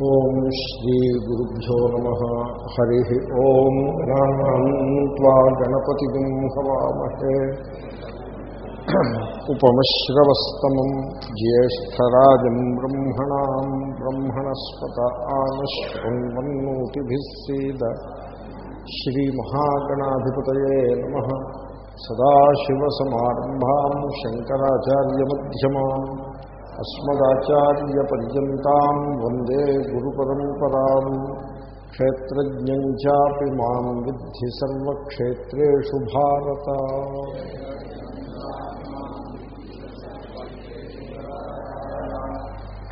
ఓం శ్రీ గురుభ్యో నమ. హరి ఓం గణాన్వా గణపతి హవామహే ఉపమశ్రవస్తమం జ్యేష్టరాజం బ్రహ్మణా బ్రహ్మణస్పత ఆనశ్వన్వన్నోతిభిస్సీద శ్రీమహాగణాధిపతయే సదాశివసమారంభా శంకరాచార్యమ్యమాన్ అస్మదాచార్యపర్యంతం వందే గురుపరంపరా క్షేత్రజ్ఞం చాపి మాం విద్ధి సర్వక్షేత్రేషు భారత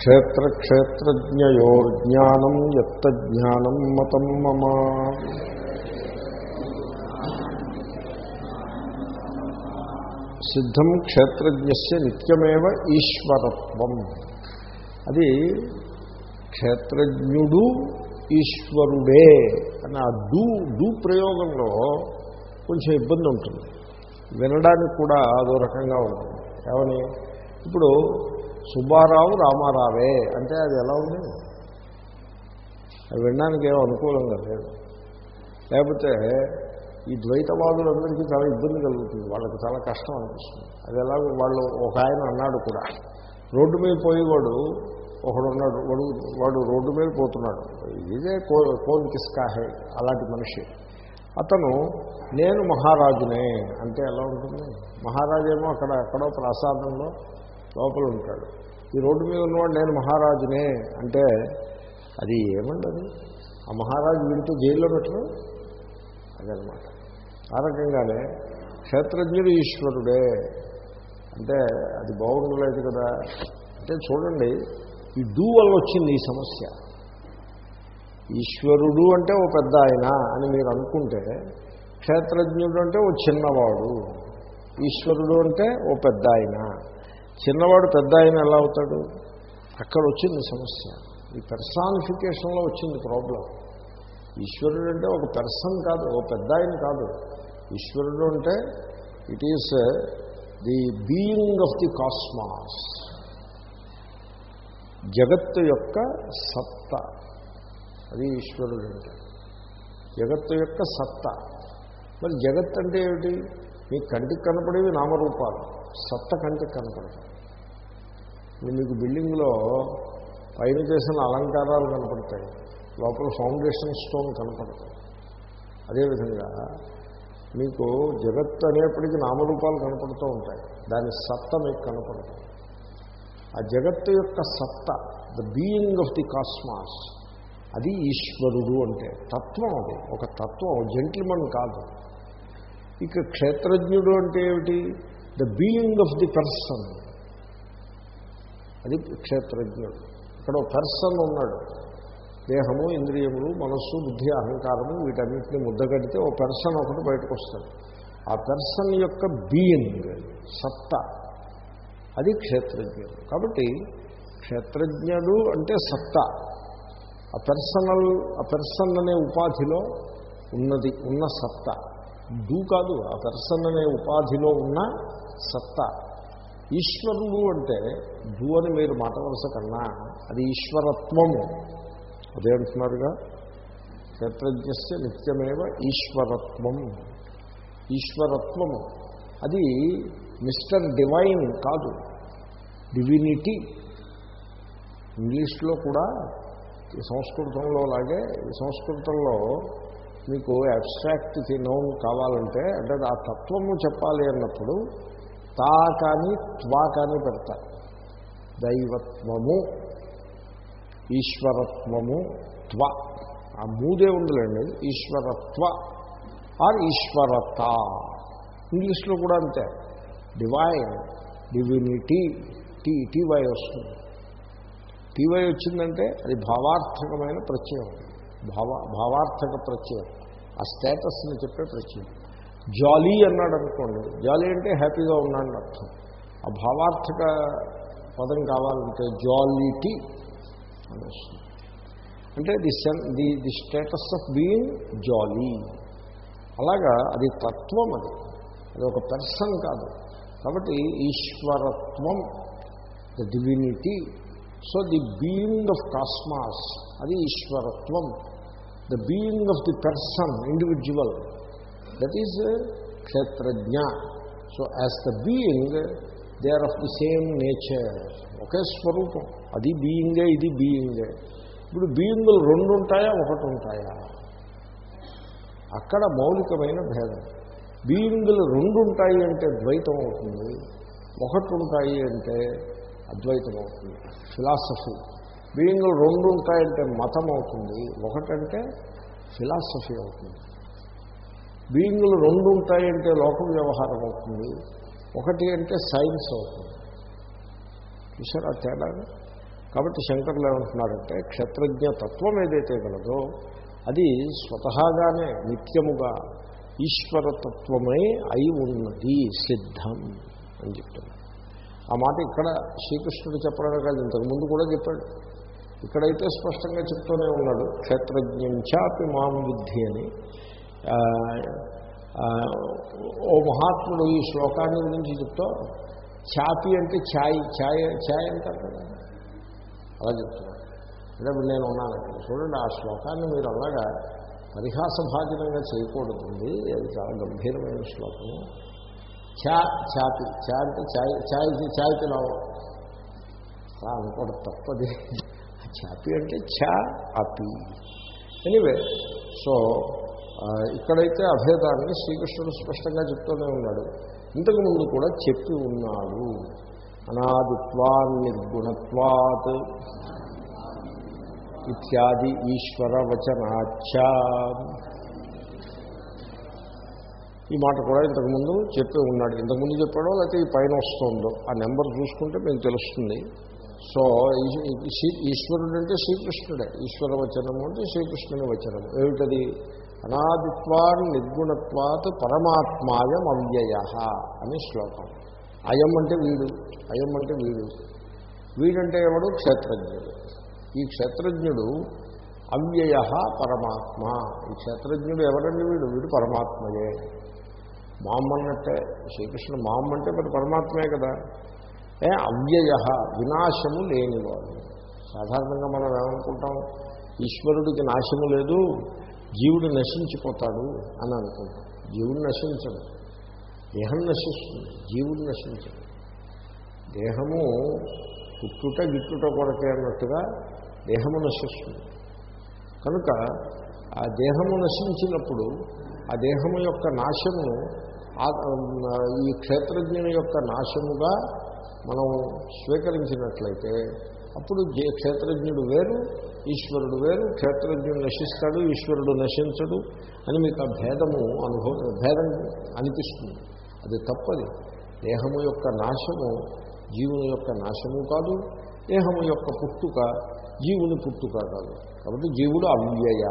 క్షేత్రక్షేత్రజ్ఞయోర్జ్ఞానం యత్తజ్ఞానం మతం మమ సిద్ధం క్షేత్రజ్ఞస్య నిత్యమేవ ఈశ్వరత్వం. అది క్షేత్రజ్ఞుడు ఈశ్వరుడే అని ఆ డూ డూ ప్రయోగంలో కొంచెం ఇబ్బంది ఉంటుంది. వినడానికి కూడా అదో రకంగా ఉంటుంది. ఏమని? ఇప్పుడు సుబ్బారావు రామారావే అంటే అది ఎలా ఉంది? అది వినడానికి ఏమో అనుకూలంగా లేదు. లేకపోతే ఈ ద్వైతవాదులందరికీ చాలా ఇబ్బంది కలుగుతుంది. వాళ్ళకి చాలా కష్టం అనిపిస్తుంది. అది ఎలా వాళ్ళు ఒక ఆయన అన్నాడు కూడా. రోడ్డు మీద పోయేవాడు ఒకడు ఉన్నాడు వాడు వాడు రోడ్డు మీద పోతున్నాడు. ఇదే కో కోన్ కిస్కాహే అలాంటి మనిషి. అతను నేను మహారాజునే అంటే ఎలా ఉంటుంది? మహారాజేమో అక్కడ ఎక్కడో ప్రసాదంలో లోపల ఉంటాడు. ఈ రోడ్డు మీద ఉన్నవాడు నేను మహారాజునే అంటే అది ఏమండదు? ఆ మహారాజు వింటూ జైల్లో పెట్టడం? అదనమాట. ఆ రకంగానే క్షేత్రజ్ఞుడు ఈశ్వరుడే. అంటే అది బాగుండలేదు కదా. అంటే చూడండి ఈ డూ వల్ల వచ్చింది ఈ సమస్య. ఈశ్వరుడు అంటే ఓ పెద్ద ఆయన అని మీరు అనుకుంటే క్షేత్రజ్ఞుడు అంటే ఓ చిన్నవాడు ఈశ్వరుడు అంటే ఓ పెద్ద ఆయన. చిన్నవాడు పెద్ద ఆయన ఎలా అవుతాడు? అక్కడ వచ్చింది సమస్య. ఈ పెర్సానిఫికేషన్లో వచ్చింది ప్రాబ్లం ఈశ్వరుడు అంటే ఒక పెర్సన్ కాదు ఓ పెద్ద ఆయన కాదు. ఈశ్వరుడు అంటే it is the being of the cosmos జగత్తు యొక్క సత్త. అది ఈశ్వరుడు అంటే. జగత్తు యొక్క సత్త. మరి జగత్ అంటే ఏమిటి? మీకు కంటికి కనపడేవి నామరూపాలు. సత్త కంటికి కనపడతాయి మీకు బిల్డింగ్లో పైన చేసిన అలంకారాలు కనపడతాయి. లోపల ఫౌండేషన్ స్టోన్ కనపడతాయి అదేవిధంగా మీకు జగత్ అనేప్పటికీ నామరూపాలు కనపడుతూ ఉంటాయి. దాని సత్త మీకు కనపడుతుంది ఆ జగత్తు యొక్క సత్త the being of the cosmos అది ఈశ్వరుడు అంటే. తత్వం అది. ఒక తత్వం జెంట్మన్ కాదు. ఇక క్షేత్రజ్ఞుడు అంటే ఏమిటి? The being of the person అది క్షేత్రజ్ఞుడు. ఇక్కడ ఒక పర్సన్ ఉన్నాడు. దేహము ఇంద్రియములు మనస్సు బుద్ధి అహంకారము వీటన్నింటినీ ముద్దగడితే ఓ పెర్సన్ ఒకటి బయటకు వస్తుంది ఆ పెర్సన్ యొక్క బీయింగ్ సత్తా అది క్షేత్రజ్ఞుడు. కాబట్టి క్షేత్రజ్ఞుడు అంటే సత్తా. ఆ పర్సనల్ ఆ పెర్సన్ అనే ఉపాధిలో ఉన్నది ఉన్న సత్తా. డూ కాదు ఆ పెర్సన్ అనే ఉపాధిలో ఉన్న సత్తా. ఈశ్వరుడు అంటే డూ అని మీరు మాట వరుస కన్నా అది ఈశ్వరత్వము. అదే అంటున్నారుగా క్షేత్రజ్ఞస్య నిత్యమేవ ఈశ్వరత్వం. ఈశ్వరత్వము అది మిస్టర్ డివైన్ కాదు డివినిటీ. ఇంగ్లీష్లో కూడా సంస్కృతంలో లాగే సంస్కృతంలో మీకు అబ్స్ట్రాక్ట్ నౌన్ కావాలంటే అంటే ఆ తత్వము చెప్పాలి అన్నప్పుడు తా కానీ త్వా కానీ పెడతారు. దైవత్వము. ఈశ్వరత్వము త్వ. ఆ మూదే ఉందిలేండి. ఈశ్వరత్వ ఆర్ ఈశ్వరత. ఇంగ్లీష్లో కూడా అంతే. Divine divinity T T Y వస్తుంది. టీవై వచ్చిందంటే అది భావార్థకమైన ప్రత్యయం. భావ భావార్థక ప్రత్యయం. ఆ స్టేటస్ని చెప్పే ప్రత్యయం. జాలీ అన్నాడు అనుకోండి జాలీ అంటే హ్యాపీగా ఉన్నాడని అర్థం. ఆ భావార్థక పదం కావాలంటే జాలీటీ. అని వస్తుంది అంటే the సెన్ the the status of being jolly. అలాగా అది తత్వం అది. అది ఒక పెర్సన్ కాదు. కాబట్టి ఈశ్వరత్వం the divinity. So the being of cosmos అది ఈశ్వరత్వం. The being of the person individual that is క్షేత్రజ్ఞ. So as the being they are of the same nature ఒకే స్వరూపం. అది బీయింగే ఇది బీయింగే ఇప్పుడు బీయింగులు రెండు ఉంటాయా ఒకటి ఉంటాయా? అక్కడ మౌలికమైన భేదం. బీయింగులు రెండు ఉంటాయి అంటే ద్వైతం అవుతుంది. ఒకటి ఉంటాయి అంటే అద్వైతం అవుతుంది. ఫిలాసఫీ బీయింగులు రెండు ఉంటాయంటే మతం అవుతుంది. ఒకటంటే ఫిలాసఫీ అవుతుంది. బీయింగులు రెండు ఉంటాయంటే లోక వ్యవహారం అవుతుంది. ఒకటి అంటే సైన్స్ అవుతుంది. చూసారా తేడా కాబట్టి శంకర్లు ఏమంటున్నారంటే క్షేత్రజ్ఞ తత్వం ఏదైతే గలదో అది స్వతహాగానే నిత్యముగా ఈశ్వరతత్వమై అయి ఉన్నది సిద్ధం అని చెప్తున్నారు. ఆ మాట ఇక్కడ శ్రీకృష్ణుడు చెప్పడమే కాదు ఇంతకుముందు కూడా చెప్పాడు. ఇక్కడైతే స్పష్టంగా చెప్తూనే ఉన్నాడు క్షేత్రజ్ఞంచాపి మాం విద్ధి అని. ఓ మహాత్ముడు ఈ శ్లోకాన్ని గురించి చెప్తూ చాపి అంటే ఛాయ్ ఛాయ్ ఛాయ్ అంటారు కదా? అలా చెప్తున్నాను అంటే నేను ఉన్నాను చూడండి ఆ శ్లోకాన్ని మీరు అలాగా పరిహాసభాజనంగా చేయకూడదండి అది చాలా గంభీరమైన శ్లోకము. ఛా ఛాపి ఛా అంటే ఛాయ్ ఛాయ్ ఛాయ్కి రావు అనుకోవడం తప్పది. ఛాపి అంటే ఛా అపి ఎనివే సో ఇక్కడైతే అభేదాన్ని శ్రీకృష్ణుడు స్పష్టంగా చెప్తూనే ఉన్నాడు. ఇంతకు ముందు కూడా చెప్పి ఉన్నాడు. అనాదిత్వా నిర్గుణత్వాత్ ఇత్యాది ఈశ్వర వచనాచ ఈ మాట కూడా ఇంతకుముందు చెప్పి ఉన్నాడు. ఇంతకుముందు చెప్పాడో లేకపోతే ఈ పైన వస్తుందో ఆ నెంబర్ చూసుకుంటే మీకు తెలుస్తుంది. సో ఈశ్వరుడు అంటే శ్రీకృష్ణుడే. ఈశ్వర వచనము అంటే శ్రీకృష్ణుని వచనము. ఏమిటది? అనాదిత్వా నిర్గుణత్వాత్ పరమాత్మాయం అవ్యయ అని శ్లోకం. అయం అంటే వీడు అయం అంటే వీడు. వీడంటే ఎవడు? క్షేత్రజ్ఞుడు. ఈ క్షేత్రజ్ఞుడు అవ్యయ పరమాత్మ. ఈ క్షేత్రజ్ఞుడు ఎవరండి వీడు? వీడు పరమాత్మయే. మామ్మన్నట్టే శ్రీకృష్ణుడు శ్రీకృష్ణ మామ్ అంటే మరి పరమాత్మే కదా. ఏ అవ్యయ వినాశము లేనివాడు. సాధారణంగా మనం ఏమనుకుంటాం? ఈశ్వరుడికి నాశము లేదు జీవుడు నశించిపోతాడు అని అనుకుంటాం. జీవుడు నశించడు. దేహం నశిస్తుంది. జీవుడు నశించడు. దేహము పుట్టుట గిట్టుట కొరకే అన్నట్టుగా దేహము నశిస్తుంది. కనుక ఆ దేహము నశించినప్పుడు ఆ దేహము యొక్క నాశమును ఈ క్షేత్రజ్ఞుని యొక్క నాశముగా మనం స్వీకరించినట్లయితే అప్పుడు క్షేత్రజ్ఞుడు వేరు ఈశ్వరుడు వేరు క్షేత్రజ్ఞుడు నశిస్తాడు ఈశ్వరుడు నశించడు అని మీకు ఆ భేదము అనుభవం భేదం అనిపిస్తుంది. అది తప్పది. దేహము యొక్క నాశము జీవుని యొక్క నాశము కాదు దేహము యొక్క పుట్టుక జీవుని పుట్టుక కాదు. కాబట్టి జీవుడు అవ్యయ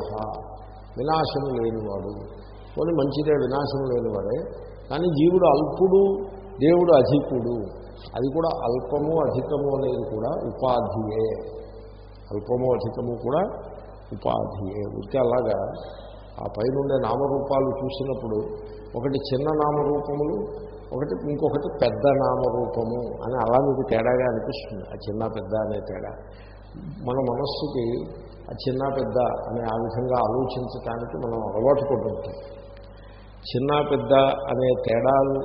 వినాశము లేనివాడు. కొన్ని మంచిదే వినాశం లేనివాడే కానీ జీవుడు అల్పుడు దేవుడు అధికుడు. అది కూడా అల్పము అధికము అనేది కూడా ఉపాధియే. అల్పము అధికము కూడా ఉపాధియే ఉడికి అలాగా ఆ పైనుండే నామరూపాలు చూసినప్పుడు ఒకటి చిన్న నామరూపములు ఒకటి ఇంకొకటి పెద్ద నామరూపము అని అలా మీకు తేడాగా అనిపిస్తుంది. ఆ చిన్న పెద్ద అనే తేడా. మన మనస్సుకి ఆ చిన్న పెద్ద అనే ఆ విధంగా ఆలోచించటానికి మనం అలవాటు పడుతుంటాం చిన్న పెద్ద అనే తేడాలు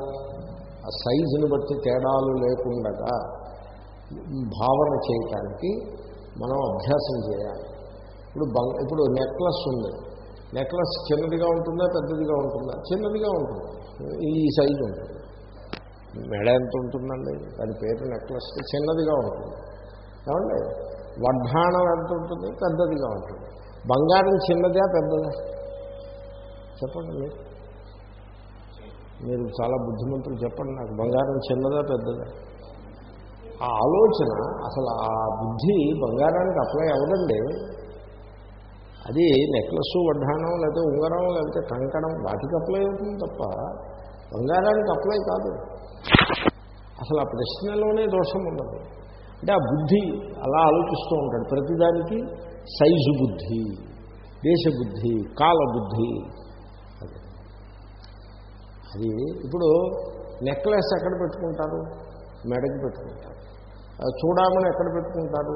ఆ సైజుని బట్టి తేడాలు లేకుండా భావన చేయటానికి మనం అభ్యాసం చేయాలి. ఇప్పుడు బంగ్ ఇప్పుడు నెక్లెస్ ఉంది. నెక్లెస్ చిన్నదిగా ఉంటుందా పెద్దదిగా ఉంటుందా? చిన్నదిగా ఉంటుంది. ఈ సైజు ఉంటుంది. మెడ ఎంత ఉంటుందండి? దాని పేరు నెక్లెస్. చిన్నదిగా ఉంటుంది. ఏమండి? వడ్డాణం ఎంత ఉంటుంది? పెద్దదిగా ఉంటుంది. బంగారం చిన్నదా పెద్దదా? చెప్పండి మీరు. మీరు చాలా బుద్ధిమంతులు చెప్పండి నాకు. బంగారం చిన్నదా పెద్దదా? ఆ ఆలోచన అసలు ఆ బుద్ధి బంగారానికి అప్లై అవ్వదండి. అది నెక్లెస్ వడ్డానం లేకపోతే ఉంగరం లేకపోతే కంకణం వాటికి అప్లై అవుతుంది తప్ప బంగారానికి అప్లై కాదు. అసలు ఆ ప్రశ్నలోనే దోషం ఉండదు. అంటే ఆ బుద్ధి అలా ఆలోచిస్తూ ఉంటాడు. ప్రతిదానికి సైజు బుద్ధి దేశబుద్ధి కాలబుద్ధి అది. అది ఇప్పుడు నెక్లెస్ ఎక్కడ పెట్టుకుంటారు? మెడకి పెట్టుకుంటారు. చూడమని ఎక్కడ పెట్టుకుంటారు?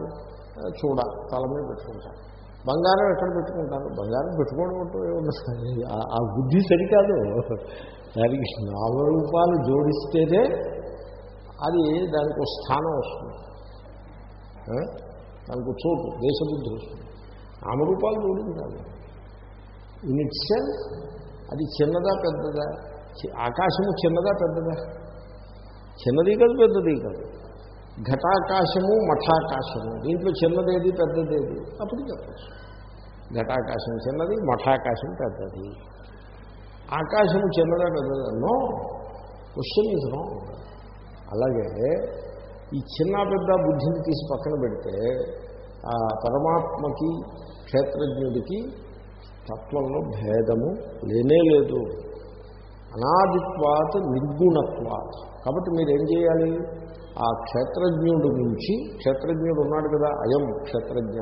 చూడ తల మీద పెట్టుకుంటారు. బంగారం ఎక్కడ పెట్టుకుంటారు? బంగారం పెట్టుకోవడం అంటూ ఆ- బుద్ధి సరికాదు. దానికి నామరూపాలు జోడిస్తేనే అది దానికి ఒక స్థానం వస్తుంది. దానికి చోటు దేశబుద్ధి వస్తుంది. నామరూపాలు జోడించాలి. ఇన్ అది చిన్నదా పెద్దదా? ఆకాశము చిన్నదా పెద్దదా? చిన్నది కాదు పెద్దది కాదు. ఘటాకాశము మఠాకాశము. దీంట్లో చిన్నదేది పెద్దదేది? అప్పుడు చెప్పచ్చు. ఘటాకాశం చిన్నది మఠాకాశం పెద్దది. ఆకాశము చిన్నదా పెద్దదా? నో. క్వశ్చన్ ఈజ్ అలాగే ఈ చిన్న పెద్ద బుద్ధిని తీసి పక్కన పెడితే ఆ పరమాత్మకి క్షేత్రజ్ఞుడికి తత్వంలో భేదము లేనే లేదు. అనాదిత్వాత్ నిర్గుణత్వాత్. కాబట్టి మీరు ఏం చేయాలి? ఆ క్షేత్రజ్ఞుడు నుంచి క్షేత్రజ్ఞుడు ఉన్నాడు కదా అయం క్షేత్రజ్ఞ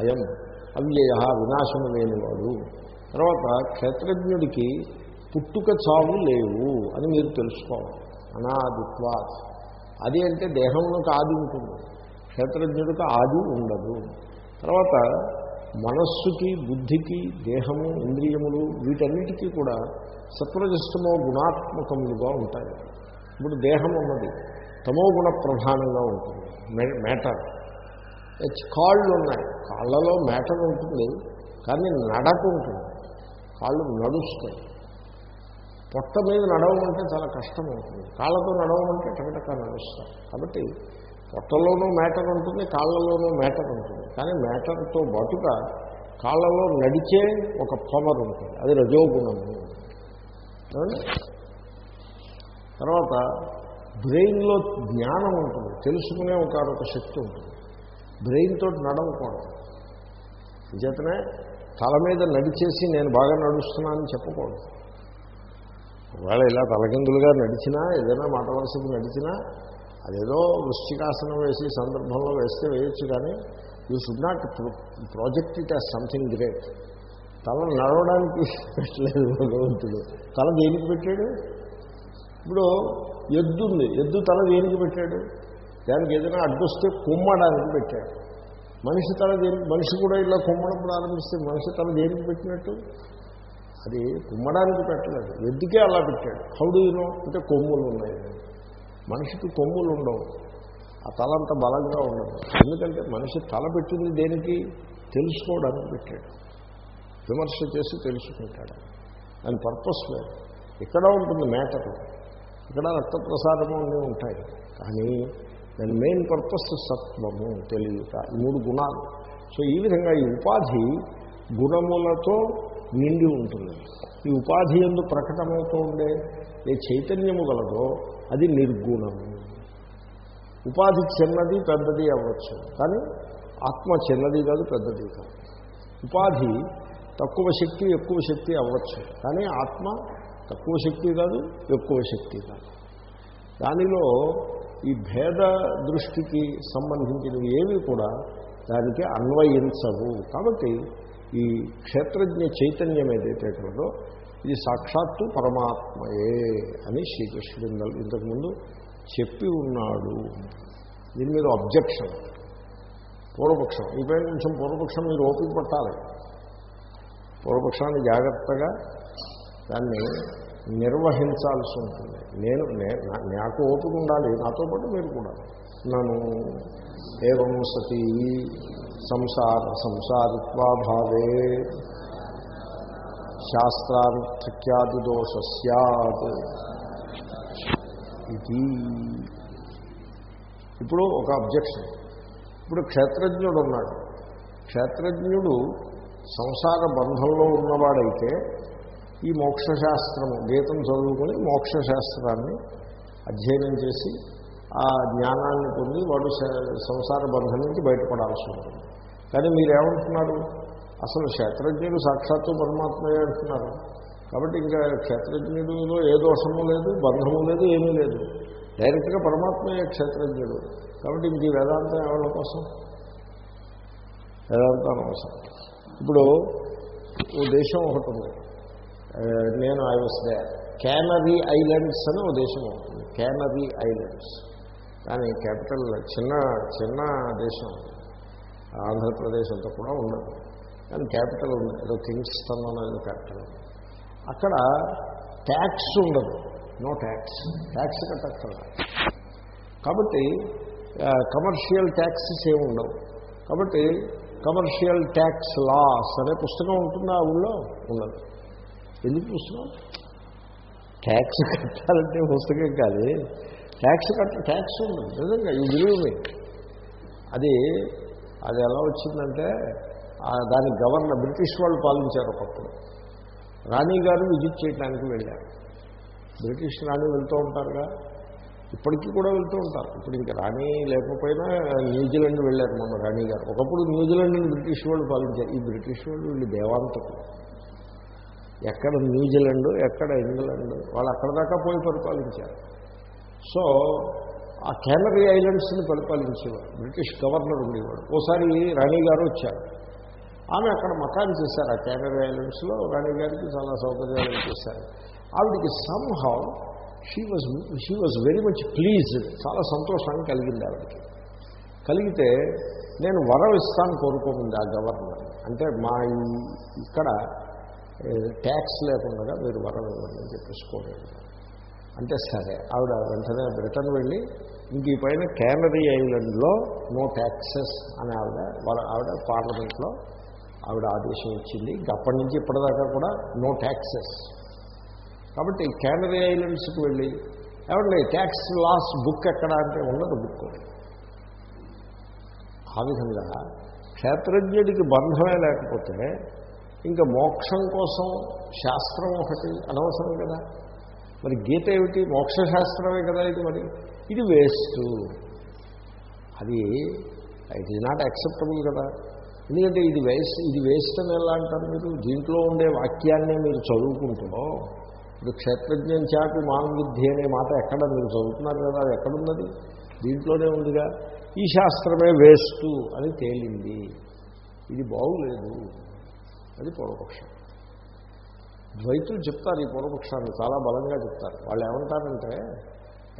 అయం అవ్యయ వినాశము లేనివాడు. తర్వాత క్షేత్రజ్ఞుడికి పుట్టుక చావు లేవు అని మీరు తెలుసుకోవాలి. అనాదిత్వా అది అంటే దేహంలోకి ఆది ఉంటుంది. క్షేత్రజ్ఞుడికి ఆది ఉండదు. తర్వాత మనస్సుకి బుద్ధికి దేహము ఇంద్రియములు వీటన్నిటికీ కూడా సత్ప్రజస్తమో గుణాత్మకములుగా ఉంటాయి. ఇప్పుడు దేహం ఉన్నది. తమో గుణ ప్రధానంగా ఉంటుంది. మే- మేటర్ హెచ్ కాళ్ళు ఉన్నాయి. కాళ్ళలో మ్యాటర్ ఉంటుంది కానీ నడక ఉంటుంది. కాళ్ళు నడుస్తాయి. పొట్ట మీద నడవమంటే చాలా కష్టం అవుతుంది. కాళ్ళతో నడవమంటే టకటక నడుస్తాం కాబట్టి పొట్టలోనూ మ్యాటర్ ఉంటుంది కాళ్ళలోనూ మ్యాటర్ ఉంటుంది. కానీ మేటర్తో బాటుగా కాళ్ళలో నడిచే ఒక పవర్ ఉంటుంది. అది రజోగుణము. తర్వాత బ్రెయిన్లో జ్ఞానం ఉంటుంది. తెలుసుకునే ఒక ఒక శక్తి ఉంటుంది. బ్రెయిన్తో నడవకూడదు. చేతనే తల మీద నడిచేసి నేను బాగా నడుస్తున్నానని చెప్పకూడదు. ఒకవేళ ఇలా తలకిందులుగా నడిచినా ఏదైనా మాట నడిచినా అదేదో వృష్టికాసనం వేసి సందర్భంలో వేస్తే వేయొచ్చు కానీ you should not project it as something great. తల నడవడానికి పెట్టలేదు భగవంతుడు. తల దేనికి పెట్టాడు? ఇప్పుడు ఎద్దు ఉంది ఎద్దు తల దేనికి పెట్టాడు? దానికి ఏదైనా అడ్డొస్తే కుమ్మడానికి పెట్టాడు. మనిషి తల దేని మనిషి కూడా ఇలా కుమ్మడం ప్రారంభిస్తే మనిషి తల దేనికి పెట్టినట్టు? అది కుమ్మడానికి పెట్టలేదు. ఎద్దుకే అలా పెట్టాడు. హౌడు యూనో అంటే కొమ్ములు ఉన్నాయి. మనిషికి కొమ్ములు ఉండవు. ఆ తల అంత బలంగా ఉండదు. ఎందుకంటే మనిషి తల పెట్టింది దేనికి? తెలుసుకోవడానికి పెట్టాడు. విమర్శ చేసి తెలుసుకుంటాడు. దాని పర్పస్ లేదు. ఇక్కడ ఉంటుంది మ్యాటర్ ఇక్కడ రక్త ప్రసాదము అన్నీ ఉంటాయి. కానీ దాని మెయిన్ పర్పస్ సత్వము తెలియట మూడు గుణాలు. సో ఈ విధంగా ఈ ఉపాధి గుణములతో నిండి ఉంటుంది. ఈ ఉపాధి ఎందు ప్రకటమవుతూ ఉండే ఏ చైతన్యము గలదో అది నిర్గుణము. ఉపాధి చిన్నది పెద్దది అవ్వచ్చు. కానీ ఆత్మ చిన్నది కాదు పెద్దది కాదు. ఉపాధి తక్కువ శక్తి ఎక్కువ శక్తి అవ్వచ్చు. కానీ ఆత్మ తక్కువ శక్తి కాదు ఎక్కువ శక్తి కాదు. దానిలో ఈ భేద దృష్టికి సంబంధించినవి ఏవి కూడా దానికి అన్వయించవు. కాబట్టి ఈ క్షేత్రజ్ఞ చైతన్యం ఏదైతే కలదో ఇది సాక్షాత్తు పరమాత్మయే అని శ్రీకృష్ణుడు ఇంతకుముందు చెప్పి ఉన్నాడు. దీని మీద అబ్జెక్షన్ పూర్వపక్షం. ఈ పైన కొంచెం పూర్వపక్షం మీరు ఓపిక పట్టాలి. పూర్వపక్షాన్ని జాగ్రత్తగా దాన్ని నిర్వహించాల్సి ఉంటుంది. నేను నే- నా- నాకు ఓపిక ఉండాలి నాతో పాటు మీరు కూడా. నన్ను ఏవం సతీ సంసార సంసారిత్వాభావే శాస్త్రార్థక్యాది దోష సత్ ఇది ఇప్పుడు ఒక అబ్జెక్షన్. ఇప్పుడు క్షేత్రజ్ఞుడు ఉన్నాడు. క్షేత్రజ్ఞుడు సంసార బంధంలో ఉన్నవాడైతే ఈ మోక్షశాస్త్రము గీతం చదువుకొని మోక్షశాస్త్రాన్ని అధ్యయనం చేసి ఆ జ్ఞానాన్ని పొంది వాడు సంసార బంధం నుంచి బయటపడాల్సి ఉంటుంది. కానీ మీరేమంటున్నారు? అసలు క్షేత్రజ్ఞుడు సాక్షాత్తు పరమాత్మయే అంటున్నారు. కాబట్టి ఇంకా క్షేత్రజ్ఞుడిలో ఏ దోషము లేదు బంధము లేదు ఏమీ లేదు. డైరెక్ట్గా పరమాత్మయే క్షేత్రజ్ఞుడు. కాబట్టి ఇంక ఈ వేదాంతం ఎవరి కోసం? వేదాంతం అవసరం. ఇప్పుడు ఓ దేశం ఒకటి ఉంది. నేను I was there Canary Islands అని ఒక దేశం ఉంటుంది. క్యానరీ ఐలాండ్స్ కానీ క్యాపిటల్ చిన్న చిన్న దేశం. ఆంధ్రప్రదేశ్ అంతా కూడా ఉండదు. కానీ క్యాపిటల్ ఉంది ఏదో కింగ్స్టన్ అనేది క్యాపిటల్ అక్కడ ట్యాక్స్ ఉండదు. నో ట్యాక్స్ ట్యాక్స్ కట్టక్కడ కాబట్టి కమర్షియల్ ట్యాక్సెస్ ఏమి ఉండవు. కాబట్టి కమర్షియల్ ట్యాక్స్ లాస్ అనే పుస్తకం ఉంటుందా ఆ ఊళ్ళో? ఉండదు. ఎందుకు పుస్తకం ట్యాక్స్ కట్టాలంటే పుస్తకం కాదు. ట్యాక్స్ కట్ట ట్యాక్స్ ఉండదు నిజంగా ఈ బిలీవ్ మీ అది అది ఎలా వచ్చిందంటే దాని గవర్నర్ బ్రిటిష్ వాళ్ళు పాలించారు ఒకప్పుడు రాణి గారు విజిట్ చేయడానికి వెళ్ళారు. బ్రిటిష్ రాణి వెళ్తూ ఉంటారుగా. ఇప్పటికీ కూడా వెళ్తూ ఉంటారు. ఇప్పుడు ఇంకా రాణి లేకపోయినా న్యూజిలాండ్ వెళ్ళారు మొన్న రాణి గారు. ఒకప్పుడు న్యూజిలాండ్ని బ్రిటిష్ వాళ్ళు పాలించారు. ఈ బ్రిటిష్ వాళ్ళు వీళ్ళు దేవాంతకులు. ఎక్కడ న్యూజిలాండ్ ఎక్కడ ఇంగ్లాండ్ వాళ్ళు అక్కడ దాకా పోయి పరిపాలించారు. సో ఆ కెనరీ ఐలాండ్స్ని పరిపాలించేవారు. బ్రిటిష్ గవర్నర్ ఉండేవాడు. ఓసారి రాణి గారు వచ్చారు. ఆమె అక్కడ మకాన్ చేశారు. ఆ కెనరీ ఐలాండ్స్లో రాణి గారికి చాలా సౌకర్యాలు చేశారు. ఆవిడికి somehow she was she was very much pleased చాలా సంతోషాన్ని కలిగింది ఆవిడకి. కలిగితే నేను వరం ఇస్తాను కోరుకోముంది ఆ గవర్నర్. అంటే మా ఈ- ఇక్కడ ట్యాక్స్ లేకుండా మీరు వరం ఇవ్వండి అని చెప్పేసుకోలేదు అంటే సరే ఆవిడ వెంటనే బ్రిటన్ వెళ్ళి ఇంక ఈ పైన క్యానరీ ఐలాండ్లో నో ట్యాక్సెస్ అని ఆవిడ వాళ్ళ- ఆవిడ పార్లమెంట్లో ఆవిడ ఆదేశం ఇచ్చింది. అప్పటి నుంచి ఇప్పటిదాకా కూడా నో ట్యాక్సెస్ కాబట్టి కేనరీ ఐలాండ్స్కి వెళ్ళి ఏమండి ట్యాక్స్ లాస్ బుక్ ఎక్కడ? అంటే ఉన్నది బుక్ ఆ విధంగా క్షేత్రజ్ఞుడికి బంధమే లేకపోతే ఇంకా మోక్షం కోసం శాస్త్రం ఒకటి అనవసరం కదా. మరి గీత ఏమిటి? మోక్ష శాస్త్రమే కదా ఇది మరి. ఇది వేస్ట్. అది ఇట్ ఈజ్ నాట్ యాక్సెప్టబుల్ కదా. ఎందుకంటే ఇది వేస్ట్ ఇది వేస్ట్ అని ఎలా అంటారు మీరు? దీంట్లో ఉండే వాక్యాన్ని మీరు చదువుకుంటూ ఇప్పుడు క్షేత్రజ్ఞం చాపి మాం అనే మాట ఎక్కడ మీరు చదువుతున్నారు కదా అది ఎక్కడున్నది? దీంట్లోనే ఉందిగా. ఈ శాస్త్రమే వేస్ట్ అని తేలింది. ఇది బాగులేదు. అది పూర్వపక్షం. ద్వైతులు చెప్తారు ఈ పూర్వపక్షాన్ని చాలా బలంగా చెప్తారు. వాళ్ళు ఏమంటారంటే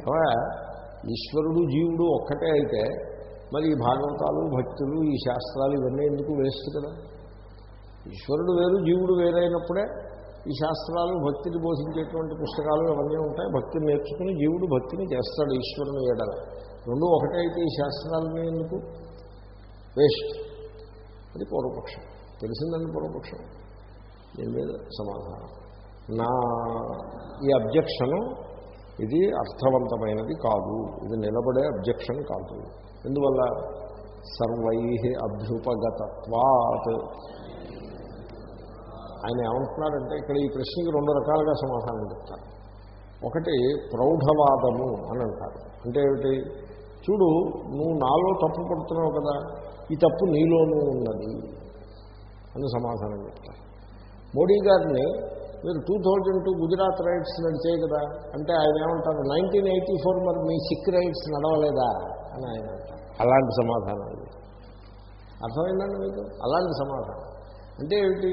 ఏమా ఈశ్వరుడు జీవుడు ఒక్కటే అయితే మరి ఈ భాగవతాలు భక్తులు ఈ శాస్త్రాలు ఇవన్నీ ఎందుకు వేస్ట్ కదా? ఈశ్వరుడు వేరు జీవుడు వేరైనప్పుడే ఈ శాస్త్రాలు భక్తిని బోధించేటువంటి పుస్తకాలు ఇవన్నీ ఉంటాయి. భక్తిని నేర్చుకుని జీవుడు భక్తిని చేస్తాడు ఈశ్వరుని ఏడల రెండు ఒకటే అయితే ఈ శాస్త్రాలని ఎందుకు? వేస్ట్. అది పూర్వపక్షం. తెలిసిందండి పూర్వపక్షం. దీని మీద సమాధానం. నా ఈ అబ్జెక్షను ఇది అర్థవంతమైనది కాదు. ఇది నిలబడే అబ్జెక్షన్ కాదు. ఎందువల్ల? సర్వై అభ్యుపగతత్వాత్. ఆయన ఏమంటున్నారంటే ఇక్కడ ఈ ప్రశ్నకి రెండు రకాలుగా సమాధానం చెప్తారు. ఒకటి ప్రౌఢవాదము అని అంటారు. అంటే ఏమిటి? చూడు నువ్వు నాలో తప్పు పడుతున్నావు కదా. ఈ తప్పు నీలోనూ ఉన్నది. అని సమాధానం చెప్తారు. మోడీ గారిని మీరు two thousand two Gujarat riots నడిచాయి కదా అంటే ఆయన ఏమంటారు నైన్టీన్ ఎయిటీ ఫోర్ మరి మీ సిక్ రైట్స్ నడవలేదా? అని ఆయన అంటారు. అలాంటి సమాధానం అర్థమైందండి మీకు? అలాంటి సమాధానం. అంటే ఏమిటి?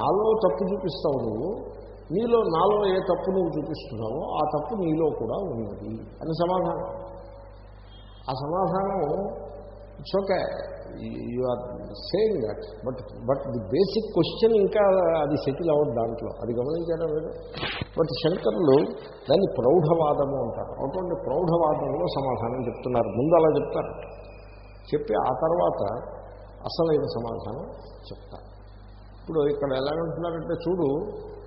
నాలో తప్పు చూపిస్తావు నువ్వు నీలో నాలో ఏ తప్పు నువ్వు చూపిస్తున్నావో ఆ తప్పు నీలో కూడా ఉన్నది అని సమాధానం. ఆ సమాధానం it's okay. You are saying that but but the basic question ఇంకా అది సెటిల్ అవ్వదు దాంట్లో. అది గమనించారా మీరు? బట్ శంకరులు దాన్ని ప్రౌఢవాదము అంటారు. అటువంటి ప్రౌఢవాదంలో సమాధానం చెప్తున్నారు. ముందు అలా చెప్తారు. చెప్పి ఆ తర్వాత అసలైన సమాధానం చెప్తారు. ఇప్పుడు ఇక్కడ ఎలా అంటున్నారంటే చూడు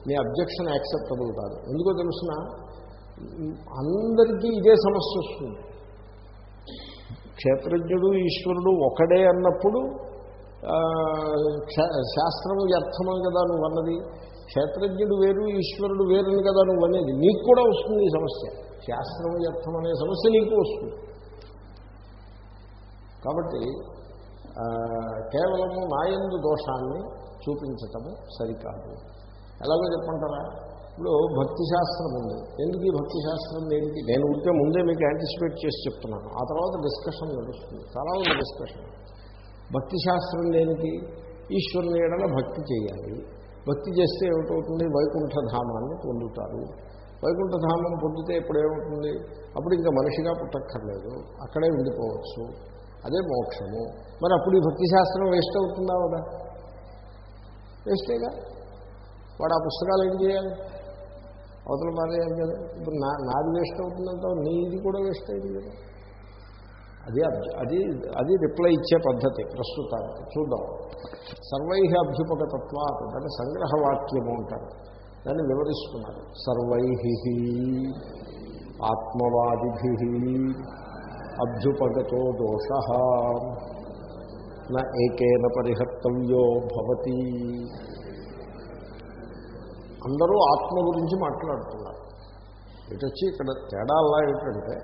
నీ అబ్జెక్షన్ యాక్సెప్టబుల్ కాదు. ఎందుకో తెలుసిన? అందరికీ ఇదే సమస్య వస్తుంది. క్షేత్రజ్ఞుడు ఈశ్వరుడు ఒకడే అన్నప్పుడు శాస్త్రము వ్యర్థమే కదా నువ్వు అన్నది? క్షేత్రజ్ఞుడు వేరు ఈశ్వరుడు వేరుని కదా నువ్వు అనేది. నీకు కూడా వస్తుంది ఈ సమస్య. శాస్త్రము వ్యర్థం అనే సమస్య నీకు వస్తుంది. కాబట్టి కేవలము నాయందు దోషాన్ని చూపించటము సరికాదు. ఎలాగో చెప్పంటారా ఇప్పుడు భక్తి శాస్త్రం ఉంది. ఎందుకు ఈ భక్తి శాస్త్రం దేనికి? నేను ఉంటే ముందే మీకు యాంటిసిపేట్ చేసి చెప్తున్నాను. ఆ తర్వాత డిస్కషన్ నడుస్తుంది. చాలా ఉంది డిస్కషన్ భక్తి శాస్త్రం దేనికి? ఈశ్వరుని ఏడల భక్తి చేయాలి. భక్తి చేస్తే ఏమిటవుతుంది? వైకుంఠధామాన్ని పొందుతారు. వైకుంఠధామం పొందితే ఇప్పుడు ఏమవుతుంది? అప్పుడు ఇంకా మనిషిగా పుట్టక్కర్లేదు. అక్కడే ఉండిపోవచ్చు. అదే మోక్షము. మరి అప్పుడు ఈ భక్తి శాస్త్రం వేస్ట్ అవుతుందా కదా వేస్టేగా వాడు ఆ పుస్తకాలు ఏం చేయాలి? అవతల మారేయాలి కదా. ఇప్పుడు నా నాది వేస్ట్ అవుతుందంటావు నీది కూడా వేస్ట్ అయింది కదా. అది అది అది రిప్లై ఇచ్చే పద్ధతి ప్రస్తుతానికి. చూద్దాం. సర్వై అభ్యుపగతత్వా దాన్ని సంగ్రహవాక్యము అంటారు. దాన్ని వివరిస్తున్నారు. సర్వై ఆత్మవాదిభి అభ్యుపగతో దోష. నా ఏకేన పరిహర్తవ్యో భవతి. అందరూ ఆత్మ గురించి మాట్లాడుతున్నారు. ఇటు వచ్చి ఇక్కడ తేడా అలా ఏంటంటే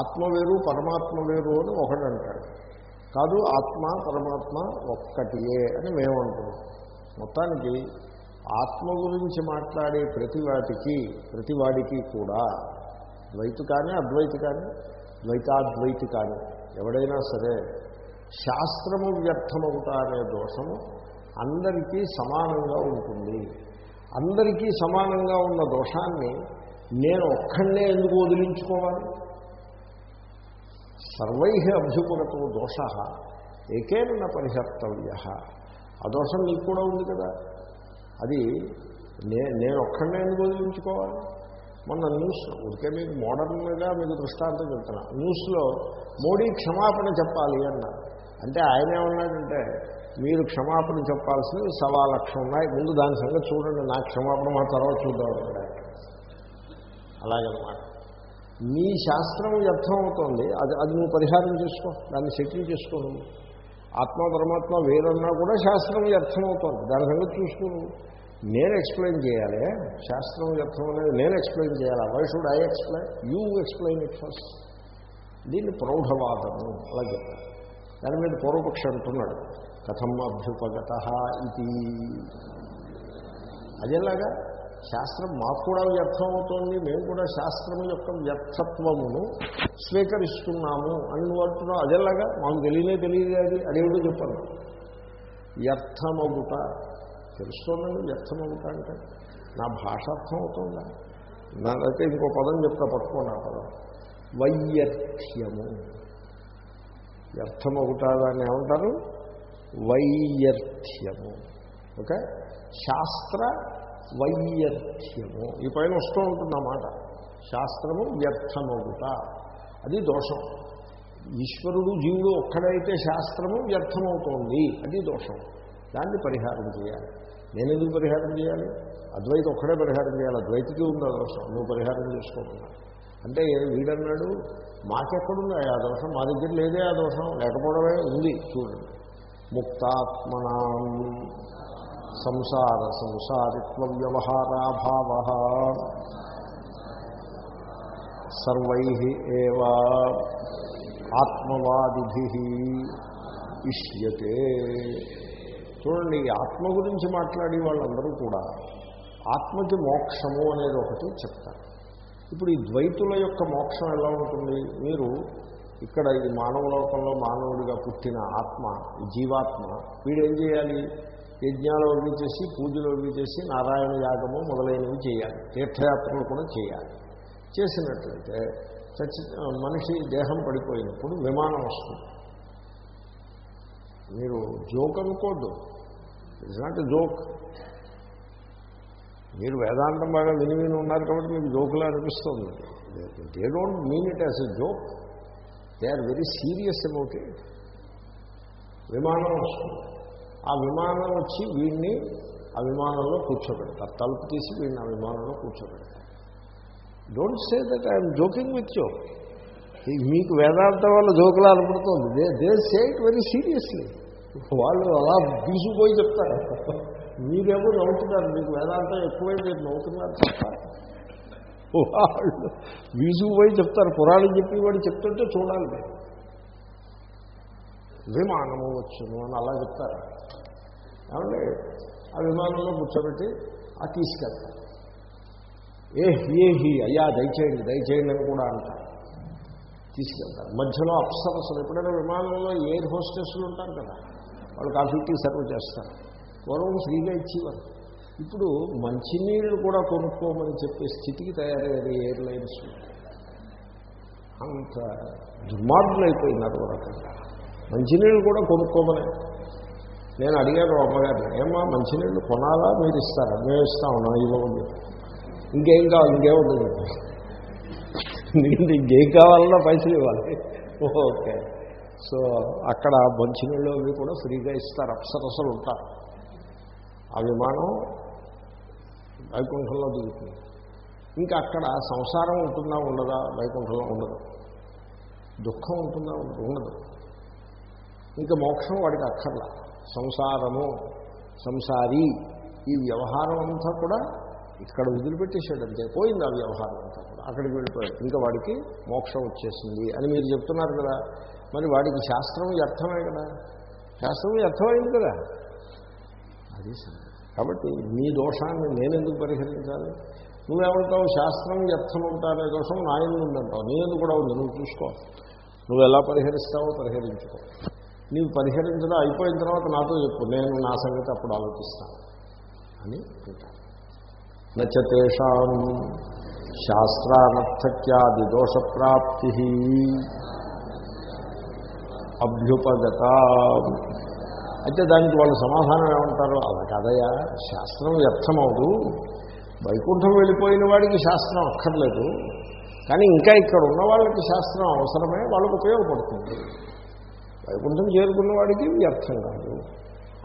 ఆత్మ వేరు పరమాత్మ వేరు అని ఒకడు అంటాడు కాదు ఆత్మ పరమాత్మ ఒక్కటియే అని మేము అంటున్నాం మొత్తానికి ఆత్మ గురించి మాట్లాడే ప్రతి వాటికి ప్రతి వాడికి కూడా ద్వైతి కానీ అద్వైతి కానీ ద్వైతాద్వైతి కానీ ఎవడైనా సరే శాస్త్రము వ్యర్థమవుతా అనే దోషము అందరికీ సమానంగా ఉంటుంది. అందరికీ సమానంగా ఉన్న దోషాన్ని నేను ఒక్కడనే ఎందుకు వదిలించుకోవాలి? సర్వై అభ్యుపగతో దోష ఏకేన పరిహర్తవ్య. ఆ దోషం నీకు కూడా ఉంది కదా. అది నే నేను ఒక్కడనే ఎందుకు వదిలించుకోవాలి? మొన్న న్యూస్ ఉడికే మీకు మోడర్న్గా మీకు దృష్టాంతం చెప్తున్నా. న్యూస్లో మోడీ క్షమాపణ చెప్పాలి అన్నారు అంటే ఆయన ఏమన్నాడంటే మీరు క్షమాపణ చెప్పాల్సినవి సవా లక్షం ఉన్నాయి. ముందు దాని సంగతి చూడండి. నా క్షమాపణ మా తర్వాత చూద్దాం. అలాగనమాట. మీ శాస్త్రం వ్యర్థమవుతోంది. అది అది నువ్వు పరిహారం చేసుకో. దాన్ని సెటిల్ చేసుకోను ఆత్మ పరమాత్మ వేరన్నా కూడా శాస్త్రం వ్యర్థమవుతోంది. దాని సంగతి చూసుకోను నేను ఎక్స్ప్లెయిన్ చేయాలి. శాస్త్రం వ్యర్థం అనేది నేను ఎక్స్ప్లెయిన్ చేయాలి? Why should I explain you explain it first దీన్ని ప్రౌఢవాదము అలా చెప్పారు. దాని మీద పూర్వపక్షి అంటున్నాడు. కథం అభ్యుపగత ఇది అదేలాగా శాస్త్రం మాకు కూడా వ్యర్థం అవుతోంది మేము కూడా శాస్త్రం యొక్క వ్యర్థత్వమును స్వీకరిస్తున్నాము అని నువ్వు అంటున్నావు. అదేలాగా మాకు తెలియనే తెలియదు అది. అదేమిటో చెప్పాను. వ్యర్థమగుట. తెలుస్తోందండి వ్యర్థమగుట అంటే? నా భాష అర్థం అవుతుందా నాకైతే ఇంకో పదం చెప్తా పట్టుకోండి ఆ పదం. వైయర్థ్యము. వ్యర్థమగుట దాన్ని ఏమంటారు? వైయర్థ్యము. ఓకే? శాస్త్ర వైయర్థ్యము. ఈ పైన వస్తూ ఉంటుందన్నమాట శాస్త్రము వ్యర్థమవుట అది దోషం. ఈశ్వరుడు జీవుడు ఒక్కడైతే శాస్త్రము వ్యర్థమవుతోంది. అది దోషం. దాన్ని పరిహారం చేయాలి. నేను ఎందుకు పరిహారం చేయాలి? అద్వైతం ఒక్కడే పరిహారం చేయాలి. అద్వైతికి ఉందా దోషం. నువ్వు పరిహారం చేసుకోకుండా. అంటే వీడన్నాడు? మాకెక్కడుందా? ఆ దోషం. మా దగ్గర లేదే ఆ దోషం. లేకపోవడమే ఉంది చూడండి. ముక్తాత్మనా. సంసార సంసారిత్వ వ్యవహారాభావ సర్వై ఏవా ఆత్మవాదిభి ఇష్యతే. చూడండి ఆత్మ గురించి మాట్లాడే వాళ్ళందరూ కూడా ఆత్మకి మోక్షము అనేది ఒకటి చెప్తారు. ఇప్పుడు ఈ ద్వైతుల యొక్క మోక్షం ఎలా ఉంటుంది? మీరు ఇక్కడ ఈ మానవ లోకంలో మానవుడిగా పుట్టిన ఆత్మ ఈ జీవాత్మ వీడేం చేయాలి? యజ్ఞాలు అవి చేసి పూజలు అవి చేసి నారాయణ యాగము మొదలైనవి చేయాలి. తీర్థయాత్రలు కూడా చేయాలి. చేసినట్లయితే చచ్చి మనిషి దేహం పడిపోయినప్పుడు విమానం వస్తుంది. మీరు జోక్ అనుకోద్దు. ఇట్స్ నాట్ జోక్ మీరు వేదాంతం బాగా విని విని ఉన్నారు కాబట్టి మీకు జోకులా అనిపిస్తుంది. They don't mean it as a joke they are very serious about it విమానం వస్తుంది. ఆ విమానం వచ్చి వీడిని ఆ విమానంలో కూర్చోబెడతారు. తలుపు తీసి వీడిని ఆ విమానంలో కూర్చోబెడతారు. Don't say that I'm joking with you మీకు వేదాంత వల్ల జోకులు అనుకుంటుంది they they say it very seriously వాళ్ళు అలా బీసుకుపోయి చెప్తారు. మీరేమో నవ్వుతున్నారు. మీకు వేదాంతం ఎక్కువైతే మీరు నవ్వుతున్నారు తప్ప వాళ్ళు బీసుకుపోయి చెప్తారు పురాణం చెప్పి వాడు చెప్తుంటే చూడాలి. మీరు విమానము వచ్చును అని అలా చెప్తారు. ఏమంటే ఆ విమానంలో కూర్చోబెట్టి ఆ తీసుకెళ్తారు. ఏ ఏ హీ అయ్యా దయచేయండి దయచేయండి అని కూడా అంటారు. తీసుకెళ్తారు. మధ్యలో అప్సరసలు. ఎప్పుడైనా విమానంలో ఎయిర్ హోస్టెస్లు ఉంటారు కదా వాళ్ళు కాఫీ టీ సర్వ్ చేస్తారు. పూర్వం ఫ్రీగా ఇచ్చేవారు. ఇప్పుడు మంచినీళ్ళు కూడా కొనుక్కోమని చెప్పే స్థితికి తయారయ్యారు ఎయిర్లైన్స్. అంత దుర్మార్గులు అయిపోయినారు రకంగా మంచినీళ్ళు కూడా కొనుక్కోమని. నేను అడిగాను అమ్మగారిని ఏమా మంచినీళ్ళు కొనాలా? మీరు ఇస్తారా? మేము ఇస్తామన్నా ఇవ్వండి ఇంకేం కావాలి? ఇంకేముంది నేను ఇంకేం కావాలన్నా పైసలు ఇవ్వాలి. ఓకే. సో అక్కడ మంచినీళ్ళు అవి కూడా ఫ్రీగా ఇస్తారు అప్సరసలు ఉంటారు. ఆ విమానం వైకుంఠంలో దిగుతుంది ఇంకా అక్కడ సంసారం ఉంటుందా ఉండదా? వైకుంఠంలో ఉండదు. దుఃఖం ఉంటుందా ఉండదు. ఉండదు ఇంకా మోక్షం వాడికి అక్కర్లా. సంసారము సంసారి ఈ వ్యవహారం అంతా కూడా ఇక్కడ వదిలిపెట్టేసాడు పోయింది ఆ వ్యవహారం అంతా కూడా. అక్కడికి వెళ్ళిపోయాడు. ఇంకా వాడికి మోక్షం వచ్చేసింది అని మీరు చెప్తున్నారు కదా. మరి వాడికి శాస్త్రం వ్యర్థమే కదా. శాస్త్రం వ్యర్థమైంది కదా. అది సంగతి. కాబట్టి నీ దోషాన్ని నేనెందుకు పరిహరించాలి? నువ్వేమంటావు? శాస్త్రం వ్యర్థం ఉంటానే దోషం నా ఎందు ఉందంటావు నీ ఎందుకు కూడా ఉంది. నువ్వు చూసుకో. నువ్వు ఎలా పరిహరిస్తావో పరిహరించుకో. నీవు పరిహరించడం అయిపోయిన తర్వాత నాతో చెప్పు. నేను నా సంగతి అప్పుడు ఆలోచిస్తాను. అని అంటాను నచేషాం శాస్త్రానర్థక్యాది దోషప్రాప్తి అభ్యుపగత. అయితే దానికి వాళ్ళు సమాధానం ఏమంటారు అలా కదయా శాస్త్రం వ్యర్థమవుదు. వైకుంఠం వెళ్ళిపోయిన వాడికి శాస్త్రం అక్కర్లేదు. కానీ ఇంకా ఇక్కడ ఉన్న వాళ్ళకి శాస్త్రం అవసరమే వాళ్ళకు ఉపయోగపడుతుంది. వైకుంఠం చేరుకున్న వాడికి వ్యర్థం కాదు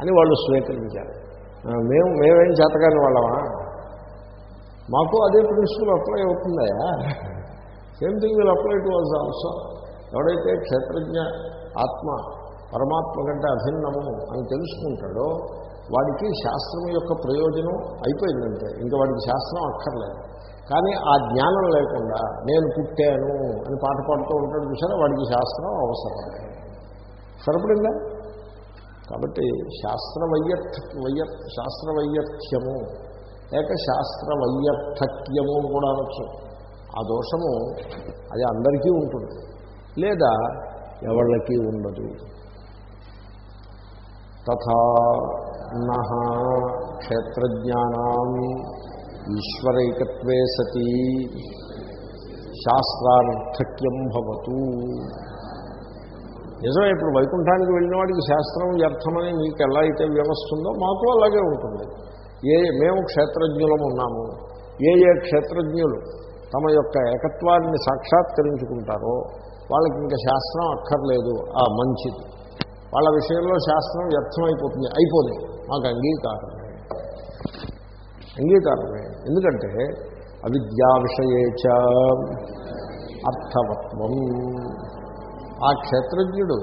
అని వాళ్ళు స్వీకరించారు. మేము మేమేం చేతకాని వాళ్ళమా? మాకు అదే principle apply అవుతుందయా same thing will apply to was also ఎవడైతే క్షేత్రజ్ఞ ఆత్మ పరమాత్మ కంటే అభిన్నము అని తెలుసుకుంటాడో వాడికి శాస్త్రం యొక్క ప్రయోజనం అయిపోయిందంటే ఇంకా వాడికి శాస్త్రం అక్కర్లేదు. కానీ ఆ జ్ఞానం లేకుండా నేను పుట్టాను అని పాట పాడుతూ ఉంటాడు చూసారా వాడికి శాస్త్రం అవసరం. సరిపడిందా? కాబట్టి శాస్త్ర వయ్య వైయ శాస్త్ర లేక శాస్త్రవైయర్థక్యము అని కూడా అనొచ్చు. ఆ దోషము అది అందరికీ ఉంటుంది. లేదా ఎవళ్ళకి ఉండదు. తథా నహ క్షేత్రజ్ఞానం ఈశ్వరైకత్వే సతి శాస్త్రార్థక్యం భవతు. నిజమే ఇప్పుడు వైకుంఠానికి వెళ్ళిన వాడికి శాస్త్రం వ్యర్థమని మీకు ఎలా అయితే వ్యవస్థ ఉందో మాకు అలాగే ఉంటుంది. ఏ మేము క్షేత్రజ్ఞులం ఉన్నాము. ఏ ఏ క్షేత్రజ్ఞులు తమ యొక్క ఏకత్వాన్ని సాక్షాత్కరించుకుంటారో వాళ్ళకి ఇంకా శాస్త్రం అక్కర్లేదు. ఆ మంచిది. వాళ్ళ విషయంలో శాస్త్రం వ్యర్థమైపోతుంది. అయిపోతుంది మాకు అంగీకారమే. అంగీకారమే. ఎందుకంటే అవిద్యా విషయేచ అర్థవత్వం. ఆ క్షేత్రజ్ఞుడు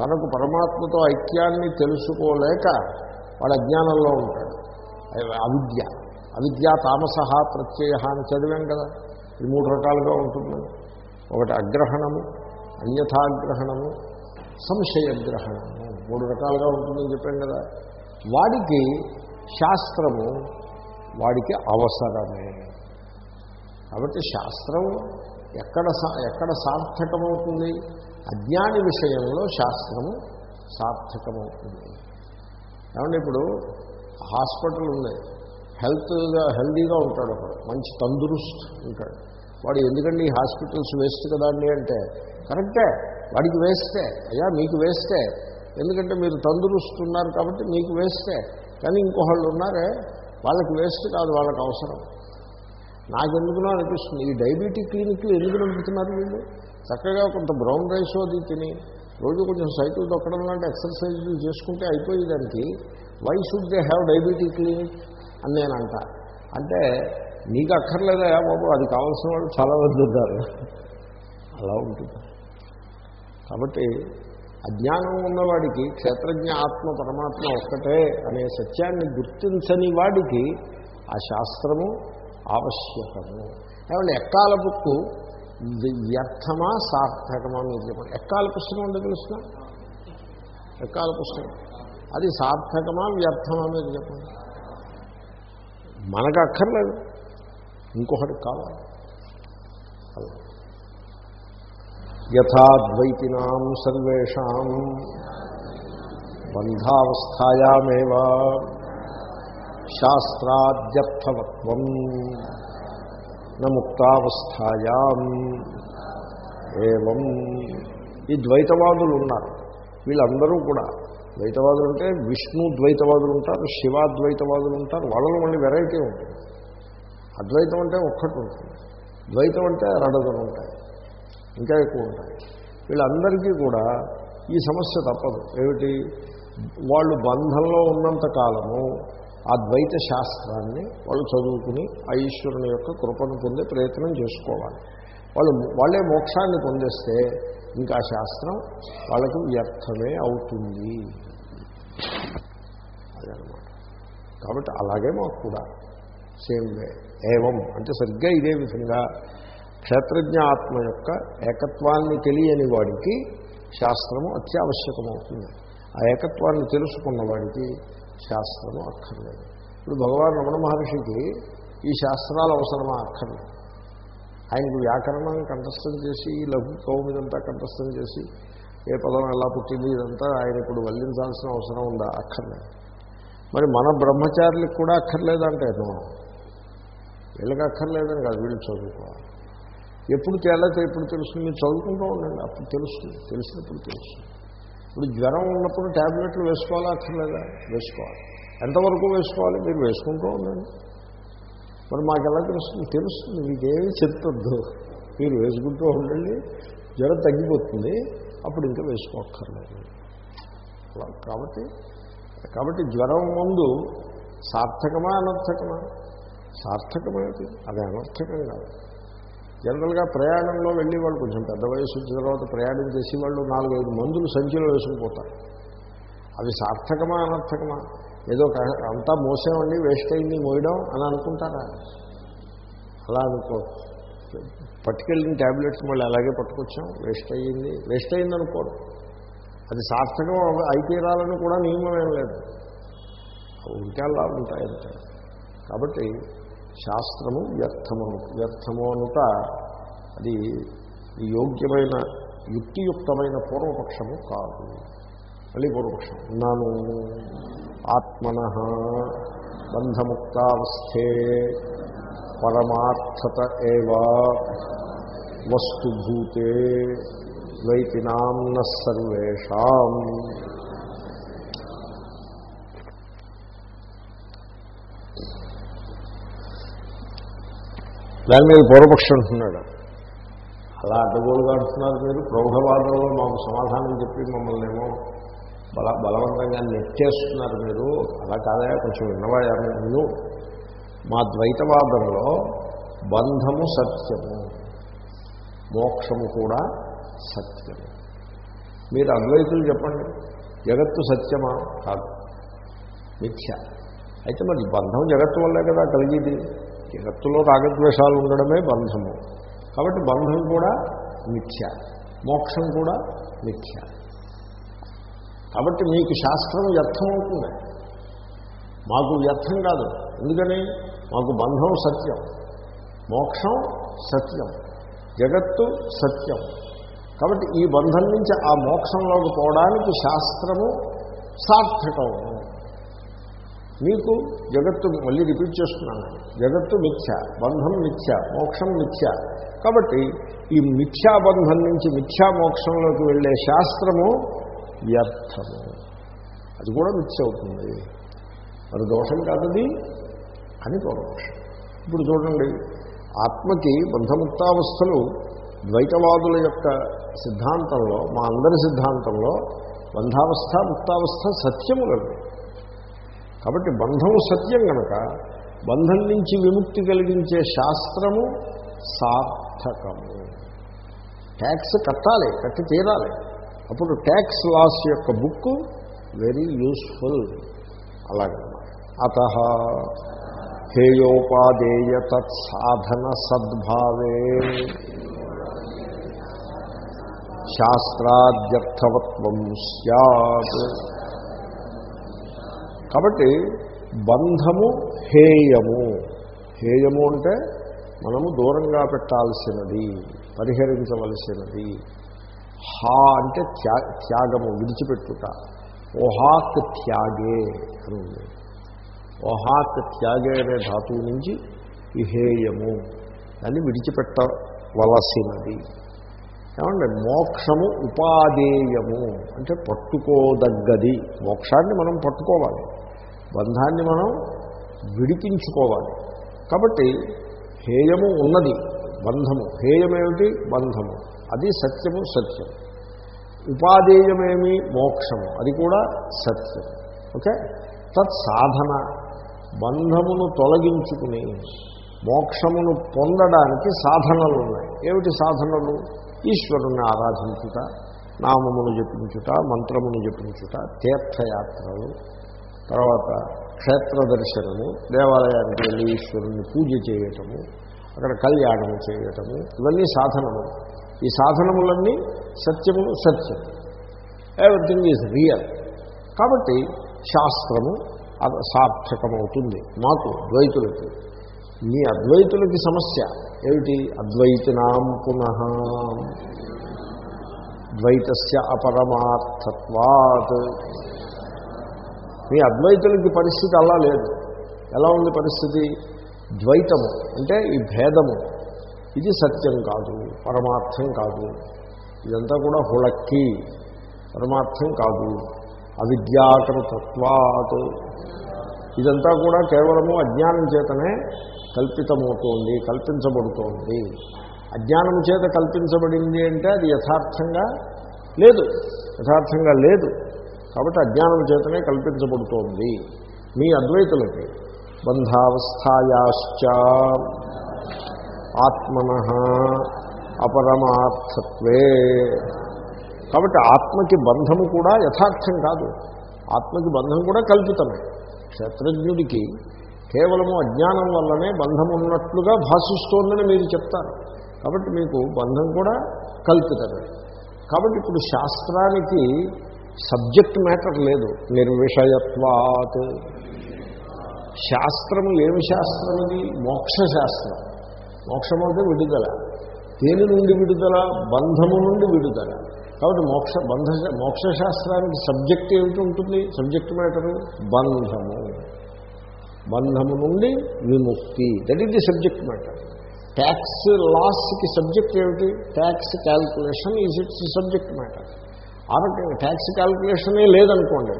తనకు పరమాత్మతో ఐక్యాన్ని తెలుసుకోలేక వాడు అజ్ఞానంలో ఉంటాడు. అవిద్య. అవిద్య తామసహ ప్రత్యయ అని చదివాం కదా. ఇది మూడు రకాలుగా ఉంటుంది. ఒకటి అగ్రహణము అన్యథాగ్రహణము సంశయగ్రహణము. మూడు రకాలుగా ఉంటుందని చెప్పాను కదా. వాడికి శాస్త్రము వాడికి అవసరమే. కాబట్టి శాస్త్రం ఎక్కడ సా- ఎక్కడ సార్థకమవుతుంది? అజ్ఞాని విషయంలో శాస్త్రము సార్థకమవుతుంది. ఏమంటే ఇప్పుడు హాస్పిటల్ ఉంది. హెల్త్గా హెల్దీగా ఉంటాడు ఒకడు. మంచి తందురుస్త్ ఉంటాడు. వాడు ఎందుకండి ఈ హాస్పిటల్స్ వేస్ట్ కదా అండి అంటే కరెక్టే. వాడికి వేస్తే అయ్యా మీకు వేస్తే. ఎందుకంటే మీరు తందురుస్తున్నారు కాబట్టి మీకు వేస్తే. కానీ ఇంకొకళ్ళు ఉన్నారే వాళ్ళకి వేస్ట్ కాదు వాళ్ళకి అవసరం. నాకెందుకునో అనిపిస్తుంది. ఈ డయాబెటిక్ క్లినిక్లు ఎందుకు నడుపుతున్నారు వీళ్ళు? చక్కగా కొంత బ్రౌన్ రైస్ అది తిని రోజు కొంచెం సైకిల్ దొక్కడం లాంటి ఎక్సర్సైజులు చేసుకుంటే అయిపోయేదానికి why should they have diabetic clinic? అని నేను అంట. అంటే నీకు అక్కర్లేదా బాబు అది కావాల్సిన వాళ్ళు చాలా మంది ఉన్నారు. అలా ఉంటుంది. కాబట్టి అజ్ఞానం ఉన్నవాడికి క్షేత్రజ్ఞ ఆత్మ పరమాత్మ ఒక్కటే అనే సత్యాన్ని గుర్తించని వాడికి ఆ శాస్త్రము ఆవశ్యకము. ఏమంటే ఎక్కాల బుక్కు వ్యర్థమా సార్థకమా మీరు చెప్పండి ఎక్కాల పుస్తకం అంటే తెలుసిన? ఎక్కాల పుస్తకం అది సార్థకమా వ్యర్థమా మీరు చెప్పండి మనకు అక్కర్లేదు. ఇంకొకటి కావాలి అలా యథాద్వైతినాం సర్వేషాం బంధావస్థాయామేవ శాస్త్రాద్యర్థవత్వం నముక్తావస్థాయాం ఏవం ఈ ద్వైతవాదులు ఉన్నారు వీళ్ళందరూ కూడా ద్వైతవాదులు అంటే విష్ణు ద్వైతవాదులు ఉంటారు శివాద్వైతవాదులు ఉంటారు వాళ్ళలో మళ్ళీ వెరైటీ ఉంటుంది. అద్వైతం అంటే ఒక్కటి ఉంటుంది ద్వైతం అంటే రడదలు ఉంటాయి ఇంకా ఎక్కువ ఉంటాయి. వీళ్ళందరికీ కూడా ఈ సమస్య తప్పదు. ఏమిటి? వాళ్ళు బంధంలో ఉన్నంత కాలము ఆ ద్వైత శాస్త్రాన్ని వాళ్ళు చదువుకుని ఆ ఈశ్వరుని యొక్క కృపను పొందే ప్రయత్నం చేసుకోవాలి. వాళ్ళు వాళ్ళే మోక్షాన్ని పొందేస్తే ఇంకా శాస్త్రం వాళ్ళకు వ్యర్థమే అవుతుంది. అదనమాట కాబట్టి అలాగే మాకు కూడా. Same way. ఏవం. అంటే సరిగ్గా ఇదే విధంగా క్షేత్రజ్ఞ ఆత్మ యొక్క ఏకత్వాన్ని తెలియని వాడికి శాస్త్రము అత్యావశ్యకమవుతుంది. ఆ ఏకత్వాన్ని తెలుసుకున్న వాడికి శాస్త్రము అక్కర్లేదు. ఇప్పుడు భగవాన్ రమణ మహర్షికి ఈ శాస్త్రాలు అవసరమా? అక్కర్లేదు. ఆయనకు వ్యాకరణం కంఠస్థం చేసి ఈ లఘు కౌమిదంతా కంఠస్థం చేసి ఏ పదం ఎలా పుట్టింది ఇదంతా ఆయన ఇప్పుడు వల్లించాల్సిన అవసరం ఉందా? అక్కర్లేదు. మరి మన బ్రహ్మచారులకు కూడా అక్కర్లేదంటే నో. వీళ్ళకి అక్కర్లేదని కాదు వీళ్ళు చదువుకోవాలి. ఎప్పుడు తేలతో ఎప్పుడు తెలుస్తుంది? మీరు చదువుకుంటూ ఉండండి. అప్పుడు తెలుస్తుంది. తెలిసినప్పుడు తెలుస్తుంది. ఇప్పుడు జ్వరం ఉన్నప్పుడు ట్యాబ్లెట్లు వేసుకోవాలా అక్కర్లేదా? వేసుకోవాలి. ఎంతవరకు వేసుకోవాలి? మీరు వేసుకుంటూ ఉండండి. మరి మాకు ఎలా తెలుస్తుంది? తెలుస్తుంది. మీకేమీ చెప్తుంది మీరు వేసుకుంటూ ఉండండి. జ్వరం తగ్గిపోతుంది. అప్పుడు ఇంకా వేసుకోక్కర్లేదు. కాబట్టి కాబట్టి జ్వరం ముందు సార్థకమా అనర్థకమా? సార్థకమైనది. అది అనర్థకం కాదు. జనరల్గా ప్రయాణంలో వెళ్ళి వాళ్ళు కొంచెం పెద్ద వయసు వచ్చిన తర్వాత ప్రయాణం చేసి వాళ్ళు నాలుగైదు మందులు సంచిలో వేసుకుపోతారు అవి సార్థకమా అనర్థకమా? ఏదో అంతా మోసేమండి వేస్ట్ అయింది మోయడం అని అనుకుంటారా? అలా అనుకో. పట్టుకెళ్ళిన ట్యాబ్లెట్స్ మళ్ళీ అలాగే పట్టుకొచ్చాం వేస్ట్ అయ్యింది. వేస్ట్ అయింది అనుకోరు అది సార్థకం అవ- అయితీరాలని కూడా నియమం ఏం లేదు. ఉంటే అలా ఉంటాయంటే. కాబట్టి శాస్త్రము వ్యర్థము. వ్యర్థము అనుట అది యోగ్యమైన యుక్తియుక్తమైన పూర్వపక్షము కాదు. మళ్ళీ పూర్వపక్షం. నాను ఆత్మన బంధముక్తావస్థే పరమార్థత ఏవా వస్తుభూతే ద్వైతినాం న సర్వేషాం దాని మీద పూర్వపక్షి అంటున్నాడు. అలా అడ్డగోలుగా అంటున్నారు మీరు. ప్రౌఢవాదంలో మాకు సమాధానం చెప్పి మమ్మల్ని ఏమో బల బలవంతంగా నెట్టేస్తున్నారు మీరు. అలా కాదా కొంచెం విన్నవాయారు నేను మా ద్వైతవాదంలో బంధము సత్యము మోక్షము కూడా సత్యము. మీరు అద్వైతులు చెప్పండి. జగత్తు సత్యమా? కాదు. మిథ్య. అయితే మరి బంధం జగత్తు వల్లే కదా కలిగేది. జగత్తులో రాగద్వేషాలు ఉండడమే బంధము. కాబట్టి బంధం కూడా మిథ్య మోక్షం కూడా మిథ్య. కాబట్టి మీకు శాస్త్రం వ్యర్థం అవుతుంది. మాకు వ్యర్థం కాదు. ఎందుకని? మాకు బంధం సత్యం మోక్షం సత్యం జగత్తు సత్యం. కాబట్టి ఈ బంధం నుంచి ఆ మోక్షంలోకి పోవడానికి శాస్త్రము సార్థకం. మీకు జగత్తు మళ్ళీ రిపీట్ చేస్తున్నాను. జగత్తు మిథ్య బంధం మిథ్య మోక్షం మిథ్య. కాబట్టి ఈ మిథ్యాబంధం నుంచి మిథ్యా మోక్షంలోకి వెళ్ళే శాస్త్రము వ్యర్థము. అది కూడా మిథ్య అవుతుంది. అది దోషం కాదది? అని పూర్వపక్షం ఇప్పుడు చూడండి ఆత్మకి బంధముక్తావస్థలు ద్వైతవాదుల యొక్క సిద్ధాంతంలో మా అందరి సిద్ధాంతంలో బంధావస్థ ముక్తావస్థ సత్యములవి. కాబట్టి బంధము సత్యం కనుక బంధం నుంచి విముక్తి కలిగించే శాస్త్రము సార్థకము. ట్యాక్స్ కట్టాలి కట్టి తీరాలి. అప్పుడు ట్యాక్స్ లాస్ యొక్క బుక్ వెరీ యూస్ఫుల్ అలాగనమాట అత హేయోపాదేయ తత్సాధన సద్భావే. శాస్త్రాద్యర్థవత్వం సత్ కాబట్టి బంధము హేయము. హేయము అంటే మనము దూరంగా పెట్టాల్సినది పరిహరించవలసినది. హా అంటే త్యా త్యాగము విడిచిపెట్టుట. ఓహాక్ త్యాగే అని ఉంది. ఓహాత్ త్యాగే అనే ధాతువు నుంచి విహేయము దాన్ని విడిచిపెట్టవలసినది. ఏమంటే మోక్షము ఉపాదేయము అంటే పట్టుకోదగ్గది. మోక్షాన్ని మనం పట్టుకోవాలి. బంధాన్ని మనం విడిపించుకోవాలి. కాబట్టి హేయము ఉన్నది బంధము. హేయమేమిటి? బంధము. అది సత్యము సత్యం. ఉపాధేయమేమి? మోక్షము. అది కూడా సత్యం. ఓకే? తత్ సాధన బంధమును తొలగించుకుని మోక్షమును పొందడానికి సాధనలు ఉన్నాయి. ఏమిటి సాధనలు? ఈశ్వరుణ్ణి ఆరాధించుట నామమును జపించుట మంత్రమును జపించుట తీర్థయాత్రలు. తర్వాత క్షేత్ర దర్శనము దేవాలయానికి వెళ్ళి ఈశ్వరుణ్ణి పూజ చేయటము అక్కడ కళ్యాణము చేయటము ఇవన్నీ సాధనము ఈ సాధనములన్నీ సత్యము సత్యం. ఎవ్రీథింగ్ ఈజ్ రియల్ కాబట్టి శాస్త్రము అద- సార్థకమవుతుంది. మాకు ద్వైతులకి. మీ అద్వైతులకి సమస్య ఏమిటి? అద్వైతినాం పునః. ద్వైతస్య అపరమార్థత్వాత్. మీ అద్వైతులకి పరిస్థితి అలా లేదు. ఎలా ఉంది పరిస్థితి? ద్వైతము. అంటే ఈ భేదము. ఇది సత్యం కాదు. పరమార్థం కాదు. ఇదంతా కూడా హుళక్కి. పరమార్థం కాదు. అవిద్యాకృతత్వాత్. ఇదంతా కూడా కేవలము అజ్ఞానం చేతనే కల్పితమవుతోంది కల్పించబడుతోంది. అజ్ఞానం చేత కల్పించబడింది అంటే అది యథార్థంగా లేదు. యథార్థంగా లేదు. కాబట్టి అజ్ఞానం చేతనే కల్పించబడుతోంది. మీ అద్వైతులకి బంధావస్థాయాశ్చ ఆత్మన అపరమార్థత్వే. కాబట్టి ఆత్మకి బంధము కూడా యథార్థం కాదు. ఆత్మకి బంధం కూడా కల్పితమే. క్షేత్రజ్ఞుడికి కేవలము అజ్ఞానం వల్లనే బంధం ఉన్నట్లుగా భాషిస్తోందని మీరు చెప్తారు. కాబట్టి మీకు బంధం కూడా కల్పితమే. కాబట్టి ఇప్పుడు శాస్త్రానికి సబ్జెక్ట్ మ్యాటర్ లేదు. నిర్విషయత్వాత్. శాస్త్రము ఏమి శాస్త్రం ఇది మోక్ష శాస్త్రం మోక్షం అంటే విడుదల. దేని నుండి విడుదల? బంధము నుండి విడుదల. కాబట్టి మోక్ష బంధ మోక్ష శాస్త్రానికి సబ్జెక్ట్ ఏమిటి ఉంటుంది? సబ్జెక్ట్ మ్యాటరు బంధము. బంధము నుండి విముక్తి. That is the subject matter tax లాస్కి సబ్జెక్ట్ ఏమిటి? Tax calculation is its subject matter ఆ రకంగా ట్యాక్స్ క్యాల్కులేషనే లేదనుకోండి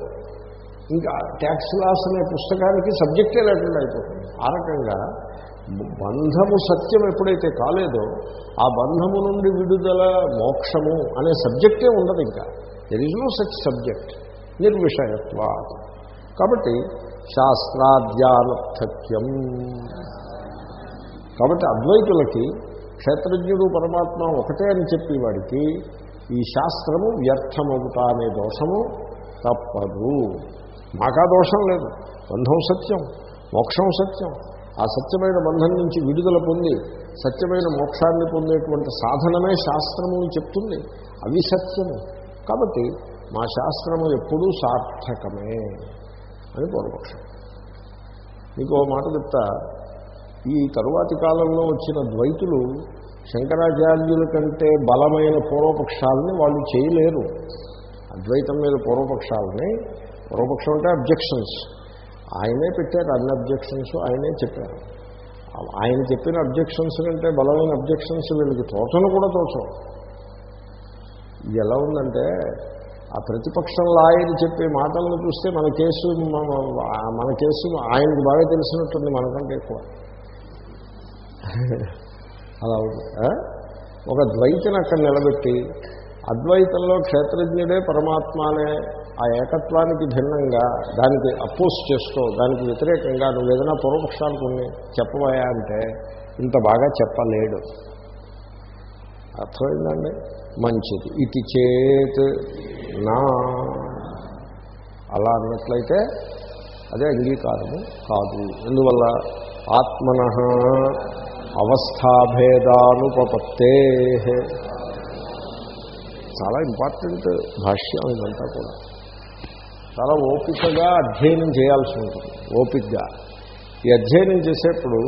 ఇంకా ట్యాక్స్ లాస్ అనే పుస్తకానికి సబ్జెక్టే లేకుండా అయిపోతుంది. ఆ రకంగా బంధము సత్యం ఎప్పుడైతే కాలేదో ఆ బంధము నుండి విడుదల మోక్షము అనే సబ్జెక్టే ఉండదు ఇంకా. There is no such subject నిర్విషయత్వ కాబట్టి శాస్త్రాధ్యానర్థక్యం కాబట్టి అద్వైతులకి క్షేత్రజ్ఞుడు పరమాత్మ ఒకటే అని చెప్పి వాడికి ఈ శాస్త్రము వ్యర్థమవుతా అనే దోషము తప్పదు. మాకా దోషం లేదు. బంధం సత్యం మోక్షం సత్యం. ఆ సత్యమైన బంధం నుంచి విడుదల పొంది సత్యమైన మోక్షాన్ని పొందేటువంటి సాధనమే శాస్త్రము అని చెప్తుంది. అవి సత్యము. కాబట్టి మా శాస్త్రము ఎప్పుడూ సార్థకమే అని పూర్వపక్షం. మీకు మాట చెప్తా. ఈ తరువాతి కాలంలో వచ్చిన ద్వైతులు శంకరాచార్యుల కంటే బలమైన పూర్వపక్షాలని వాళ్ళు చేయలేరు. అద్వైతం మీద పూర్వపక్షాలని పూర్వపక్షం అంటే అబ్జెక్షన్స్. ఆయనే పెట్టారు అన్ని అబ్జెక్షన్స్ ఆయనే చెప్పారు. ఆయన చెప్పిన అబ్జెక్షన్స్ కంటే బలమైన అబ్జెక్షన్స్ వీళ్ళకి తోచను కూడా తోచవు. ఇది ఎలా ఉందంటే ఆ ప్రతిపక్షం లాయర్ చెప్పే మాటలను చూస్తే మన కేసు మన- మన కేసు ఆయనకు బాగా తెలిసినట్టుంది మనకంటే ఎక్కువ. అలా ఉంది ఒక ద్వైతిని అక్కడ నిలబెట్టి అద్వైతంలో క్షేత్రజ్ఞుడే పరమాత్మ అనే ఆ ఏకత్వానికి భిన్నంగా దానికి అపోజ్ చేస్తూ దానికి వ్యతిరేకంగా నువ్వు ఏదైనా పూర్వపక్షాలు కొన్ని చెప్పబోయా అంటే ఇంత బాగా చెప్పలేడు. అర్థమైందండి? మంచిది. ఇది చేత్ నా. అలా అన్నట్లయితే అదే అంగీకారము కాదు. ఎందువల్ల? ఆత్మన అవస్థాభేదానుపపత్తే. చాలా ఇంపార్టెంట్ భాష్యం ఇదంతా కూడా. చాలా ఓపికగా అధ్యయనం చేయాల్సి ఉంటుంది ఓపికగా ఈ అధ్యయనం చేసేప్పుడు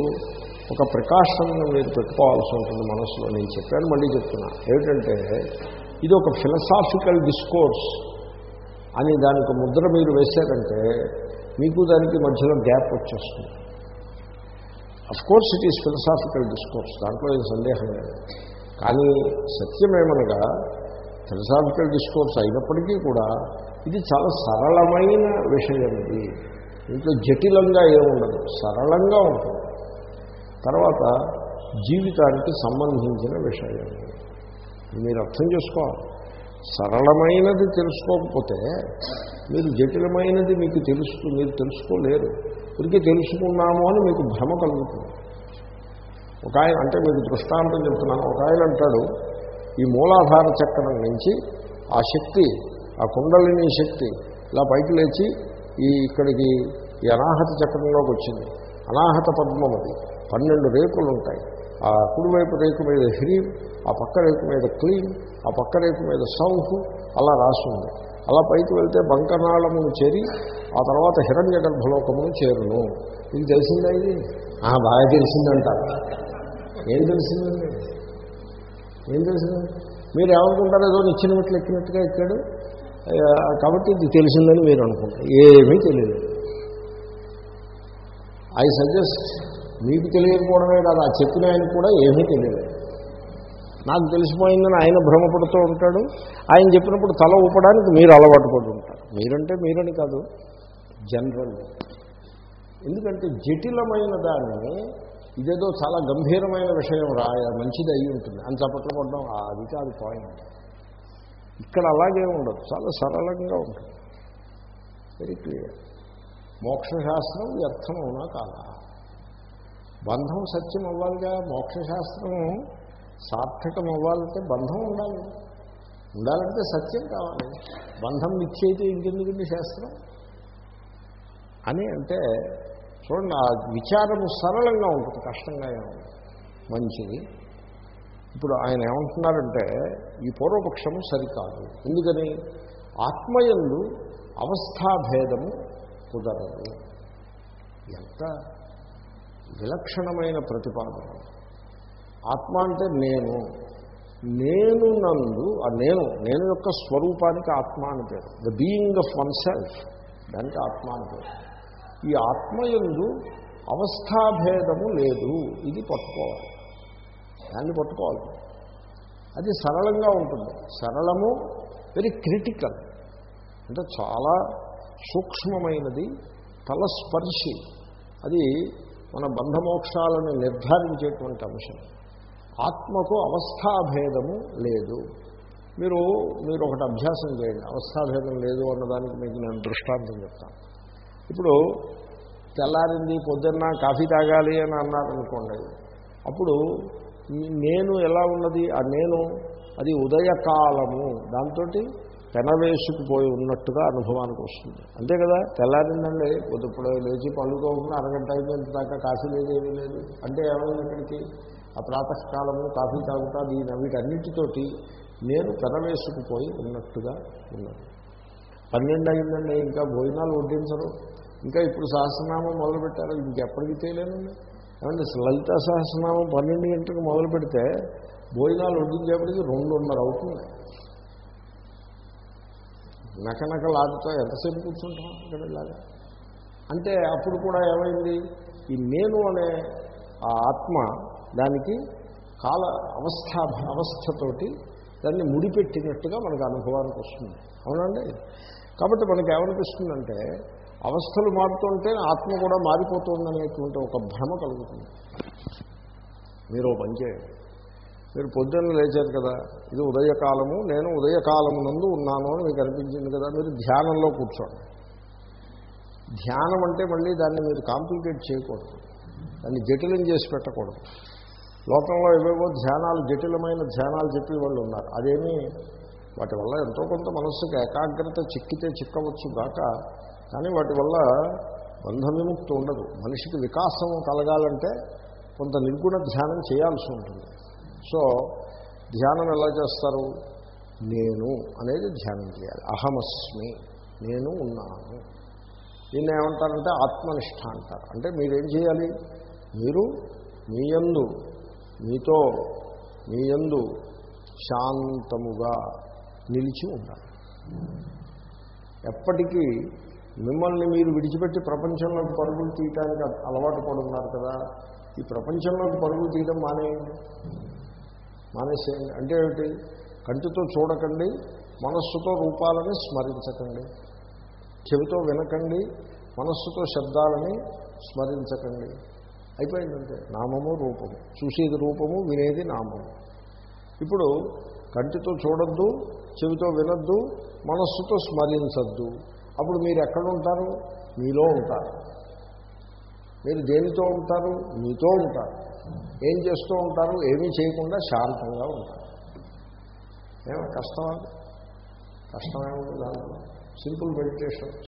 ఒక ప్రికాషన్ మీరు పెట్టుకోవాల్సి ఉంటుంది మనసులో. నేను చెప్పాను మళ్ళీ చెప్తున్నా. ఏమిటంటే ఇది ఒక ఫిలసాఫికల్ డిస్కోర్స్ అని దానికి ముద్ర మీరు వేశారంటే మీకు దానికి మధ్యలో గ్యాప్ వచ్చేస్తుంది. Course it is philosophical discourse దాంట్లో ఏం సందేహం లేదు. కానీ సత్యమేమనగా ఫిలసాఫికల్ డిస్కోర్స్ అయినప్పటికీ కూడా ఇది చాలా సరళమైన విషయం ఇది ఇంట్లో జటిలంగా ఏముండదు సరళంగా ఉంటుంది. తర్వాత జీవితానికి సంబంధించిన విషయం మీరు అర్థం చేసుకోవాలి. సరళమైనది తెలుసుకోకపోతే మీరు జటిలమైనది మీకు తెలుసు మీరు తెలుసుకోలేరు. ఇప్పటికీ తెలుసుకున్నాము అని మీకు భ్రమ కలుగుతుంది. ఒక ఆయన అంటే మీకు దృష్టాంతం చెప్తున్నాను. ఒక ఆయన అంటాడు ఈ మూలాధార చక్రం నుంచి ఆ శక్తి ఆ కుండలిని శక్తి ఇలా పైకి లేచి ఈ ఇక్కడికి ఈ అనాహత చక్రంలోకి వచ్చింది. అనాహత పద్మం అది. పన్నెండు రేకులు ఉంటాయి. ఆ కుడివైపు రేకు మీద హ్రీమ్ ఆ పక్క రేకు మీద క్లీన్ ఆ పక్క రేకు మీద సౌహ్ అలా రాసి ఉంది. అలా పైకి వెళ్తే బంకనాళమును చేరి ఆ తర్వాత హిరణ్య గర్భలోకమును చేరును. ఇది తెలిసిందా ఇది? ఆ, బాగా తెలిసిందంటారు ఏం తెలిసిందండి? ఏం తెలిసింది మీరు ఏమనుకుంటారు ఏదో నిచ్చిన మెట్లు ఎక్కినట్టుగా ఎక్కాడు. కాబట్టి ఇది తెలిసిందని మీరు అనుకుంటారు. ఏమీ తెలియదు. ఐ సజెస్ట్ మీకు తెలియకపోవడమే కాదు ఆ చెప్పిన ఆయన కూడా ఏమీ తెలియదు. నాకు తెలిసిపోయిందని ఆయన భ్రమపడుతూ ఉంటాడు. ఆయన చెప్పినప్పుడు తల ఊపడానికి మీరు అలవాటు పడి ఉంటారు. మీరంటే మీరని కాదు జనరల్. ఎందుకంటే జటిలమైన దాన్ని ఇదేదో చాలా గంభీరమైన విషయం రా మంచిది అయి ఉంటుంది. అని చప్పట్లు కొట్టడం ఆ, అది కాదు పాయింట్ ఇక్కడ అలాగే ఉండదు. చాలా సరళంగా ఉంటుంది. వెరీ క్లియర్ మోక్షశాస్త్రం వ్యర్థం అవునా కాదా? బంధం సత్యం అవ్వాలిగా మోక్షశాస్త్రం సార్థకం అవ్వాలంటే బంధం ఉండాలి. ఉండాలంటే సత్యం కావాలి. బంధం మిథ్య అయితే ఇంకెందుకండి శాస్త్రం? అని అంటే చూడండి ఆ విచారము సరళంగా ఉంటుంది కష్టంగా ఏముంది మంచిది. ఇప్పుడు ఆయన ఏమంటున్నారంటే ఈ పూర్వపక్షము సరికాదు. ఎందుకని? ఆత్మయందు అవస్థాభేదము కుదరదు. ఎంత విలక్షణమైన ప్రతిపాదన. ఆత్మ అంటే నేను. నేను నందు ఆ నేను నేను యొక్క స్వరూపానికి ఆత్మ అని పేరు. The being of one self దానికి ఆత్మ అని పేరు. ఈ ఆత్మయందు అవస్థాభేదము లేదు. ఇది పట్టుకోవాలి. దాన్ని పట్టుకోవాలి. అది సరళంగా ఉంటుంది. సరళము వెరీ క్రిటికల్ అంటే చాలా సూక్ష్మమైనది తలస్పర్శి. అది మన బంధమోక్షాలను నిర్ధారించేటువంటి అంశం. ఆత్మకు అవస్థాభేదము లేదు. మీరు మీరు ఒకటి అభ్యాసం చేయండి. అవస్థాభేదం లేదు అన్నదానికి మీకు నేను దృష్టాంతం చెప్తాను. ఇప్పుడు తెల్లారింది పొద్దున్న కాఫీ తాగాలి అని అన్నారనుకోండి. అప్పుడు నేను ఎలా ఉన్నది? ఆ నేను అది ఉదయకాలము. దాంతో పెనవేసుకుపోయి ఉన్నట్టుగా అనుభవానికి వస్తుంది. అంతే కదా? తెల్లారిందండి పొద్దుప్పుడు లేచి పళ్ళు అరగంట అయిపోయిన దాకా కాఫీ లేదు ఏమీ లేదు. అంటే ఏమైంది ఇక్కడికి? ఆ ప్రాతకాలము కాఫీ తాగుతా దీని వీటన్నిటితోటి నేను పెనవేసుకుపోయి ఉన్నట్టుగా ఉన్నది పన్నెండు అయిందండి ఇంకా భోజనాలు వడ్డించరు. ఇంకా ఇప్పుడు సహస్రనామం మొదలుపెట్టారు ఇంకెప్పటికీ తెలియనండి ఏమంటే లలిత సహస్రనామం పన్నెండు గంటలకు మొదలు పెడితే భోజనాలు వడ్డించేప్పటికి రెండున్నర అవుతుంది. నకనకలాడుతా ఎంతసేపు కూర్చుంటాం ఇక్కడ ఇలాగా అంటే అప్పుడు కూడా ఏమైంది? ఈ నేను అనే ఆ ఆత్మ దానికి కాల అవస్థ అవస్థతోటి దాన్ని ముడిపెట్టినట్టుగా మనకు అనుభవానికి వస్తుంది. అవునండి కాబట్టి మనకి ఏమనిపిస్తుందంటే అవస్థలు మారుతుంటే ఆత్మ కూడా మారిపోతుందనేటువంటి ఒక భ్రమ కలుగుతుంది. మీరు ఓ పని చేయండి. మీరు పొద్దున్న లేచారు కదా ఇది ఉదయకాలము నేను ఉదయకాలము నందు ఉన్నాను అని మీకు అనిపించింది కదా మీరు ధ్యానంలో కూర్చోండి. ధ్యానం అంటే మళ్ళీ దాన్ని మీరు కాంప్లికేట్ చేయకూడదు. దాన్ని జటిలం చేసి పెట్టకూడదు. లోకంలో ఏవేవో ధ్యానాలు జటిలమైన ధ్యానాలు చెప్పి వాళ్ళు ఉన్నారు. అదేమీ వాటి వల్ల ఎంతో కొంత మనస్సుకు ఏకాగ్రత చిక్కితే చిక్కవచ్చు గాక కానీ వాటి వల్ల బంధ విముక్తి ఉండదు. మనిషికి వికాసం కలగాలంటే కొంత నిర్గుణ ధ్యానం చేయాల్సి ఉంటుంది. సో ధ్యానం ఎలా చేస్తారు? నేను అనేది ధ్యానం చేయాలి. అహమస్మి నేను ఉన్నాను. దీన్ని ఏమంటారంటే ఆత్మనిష్ట అంటారు. అంటే మీరేం చేయాలి? మీరు మీ యందు మీతో మీ యందు శాంతముగా నిలిచి ఉండాలి. ఎప్పటికీ మిమ్మల్ని మీరు విడిచిపెట్టి ప్రపంచంలోకి పరుగులు తీయటానికి అలవాటు పడున్నారు కదా ఈ ప్రపంచంలోకి పరుగులు తీయడం మానేయండి. మానేసేయండి అంటే ఏమిటి? కంటితో చూడకండి మనస్సుతో రూపాలని స్మరించకండి. చెవితో వినకండి మనస్సుతో శబ్దాలని స్మరించకండి. అయిపోయిందంటే నామము రూపము. చూసేది రూపము వినేది నామము. ఇప్పుడు కంటితో చూడొద్దు చెవితో వినొద్దు మనస్సుతో స్మరించద్దు. అప్పుడు మీరు ఎక్కడ ఉంటారు? మీలో ఉంటారు. మీరు దేనితో ఉంటారు? మీతో ఉంటారు. ఏం చేస్తూ ఉంటారు? ఏమీ చేయకుండా శాంతంగా ఉంటారు. ఏమో కష్టమా? కష్టమేముంది దాంట్లో? Simple meditation.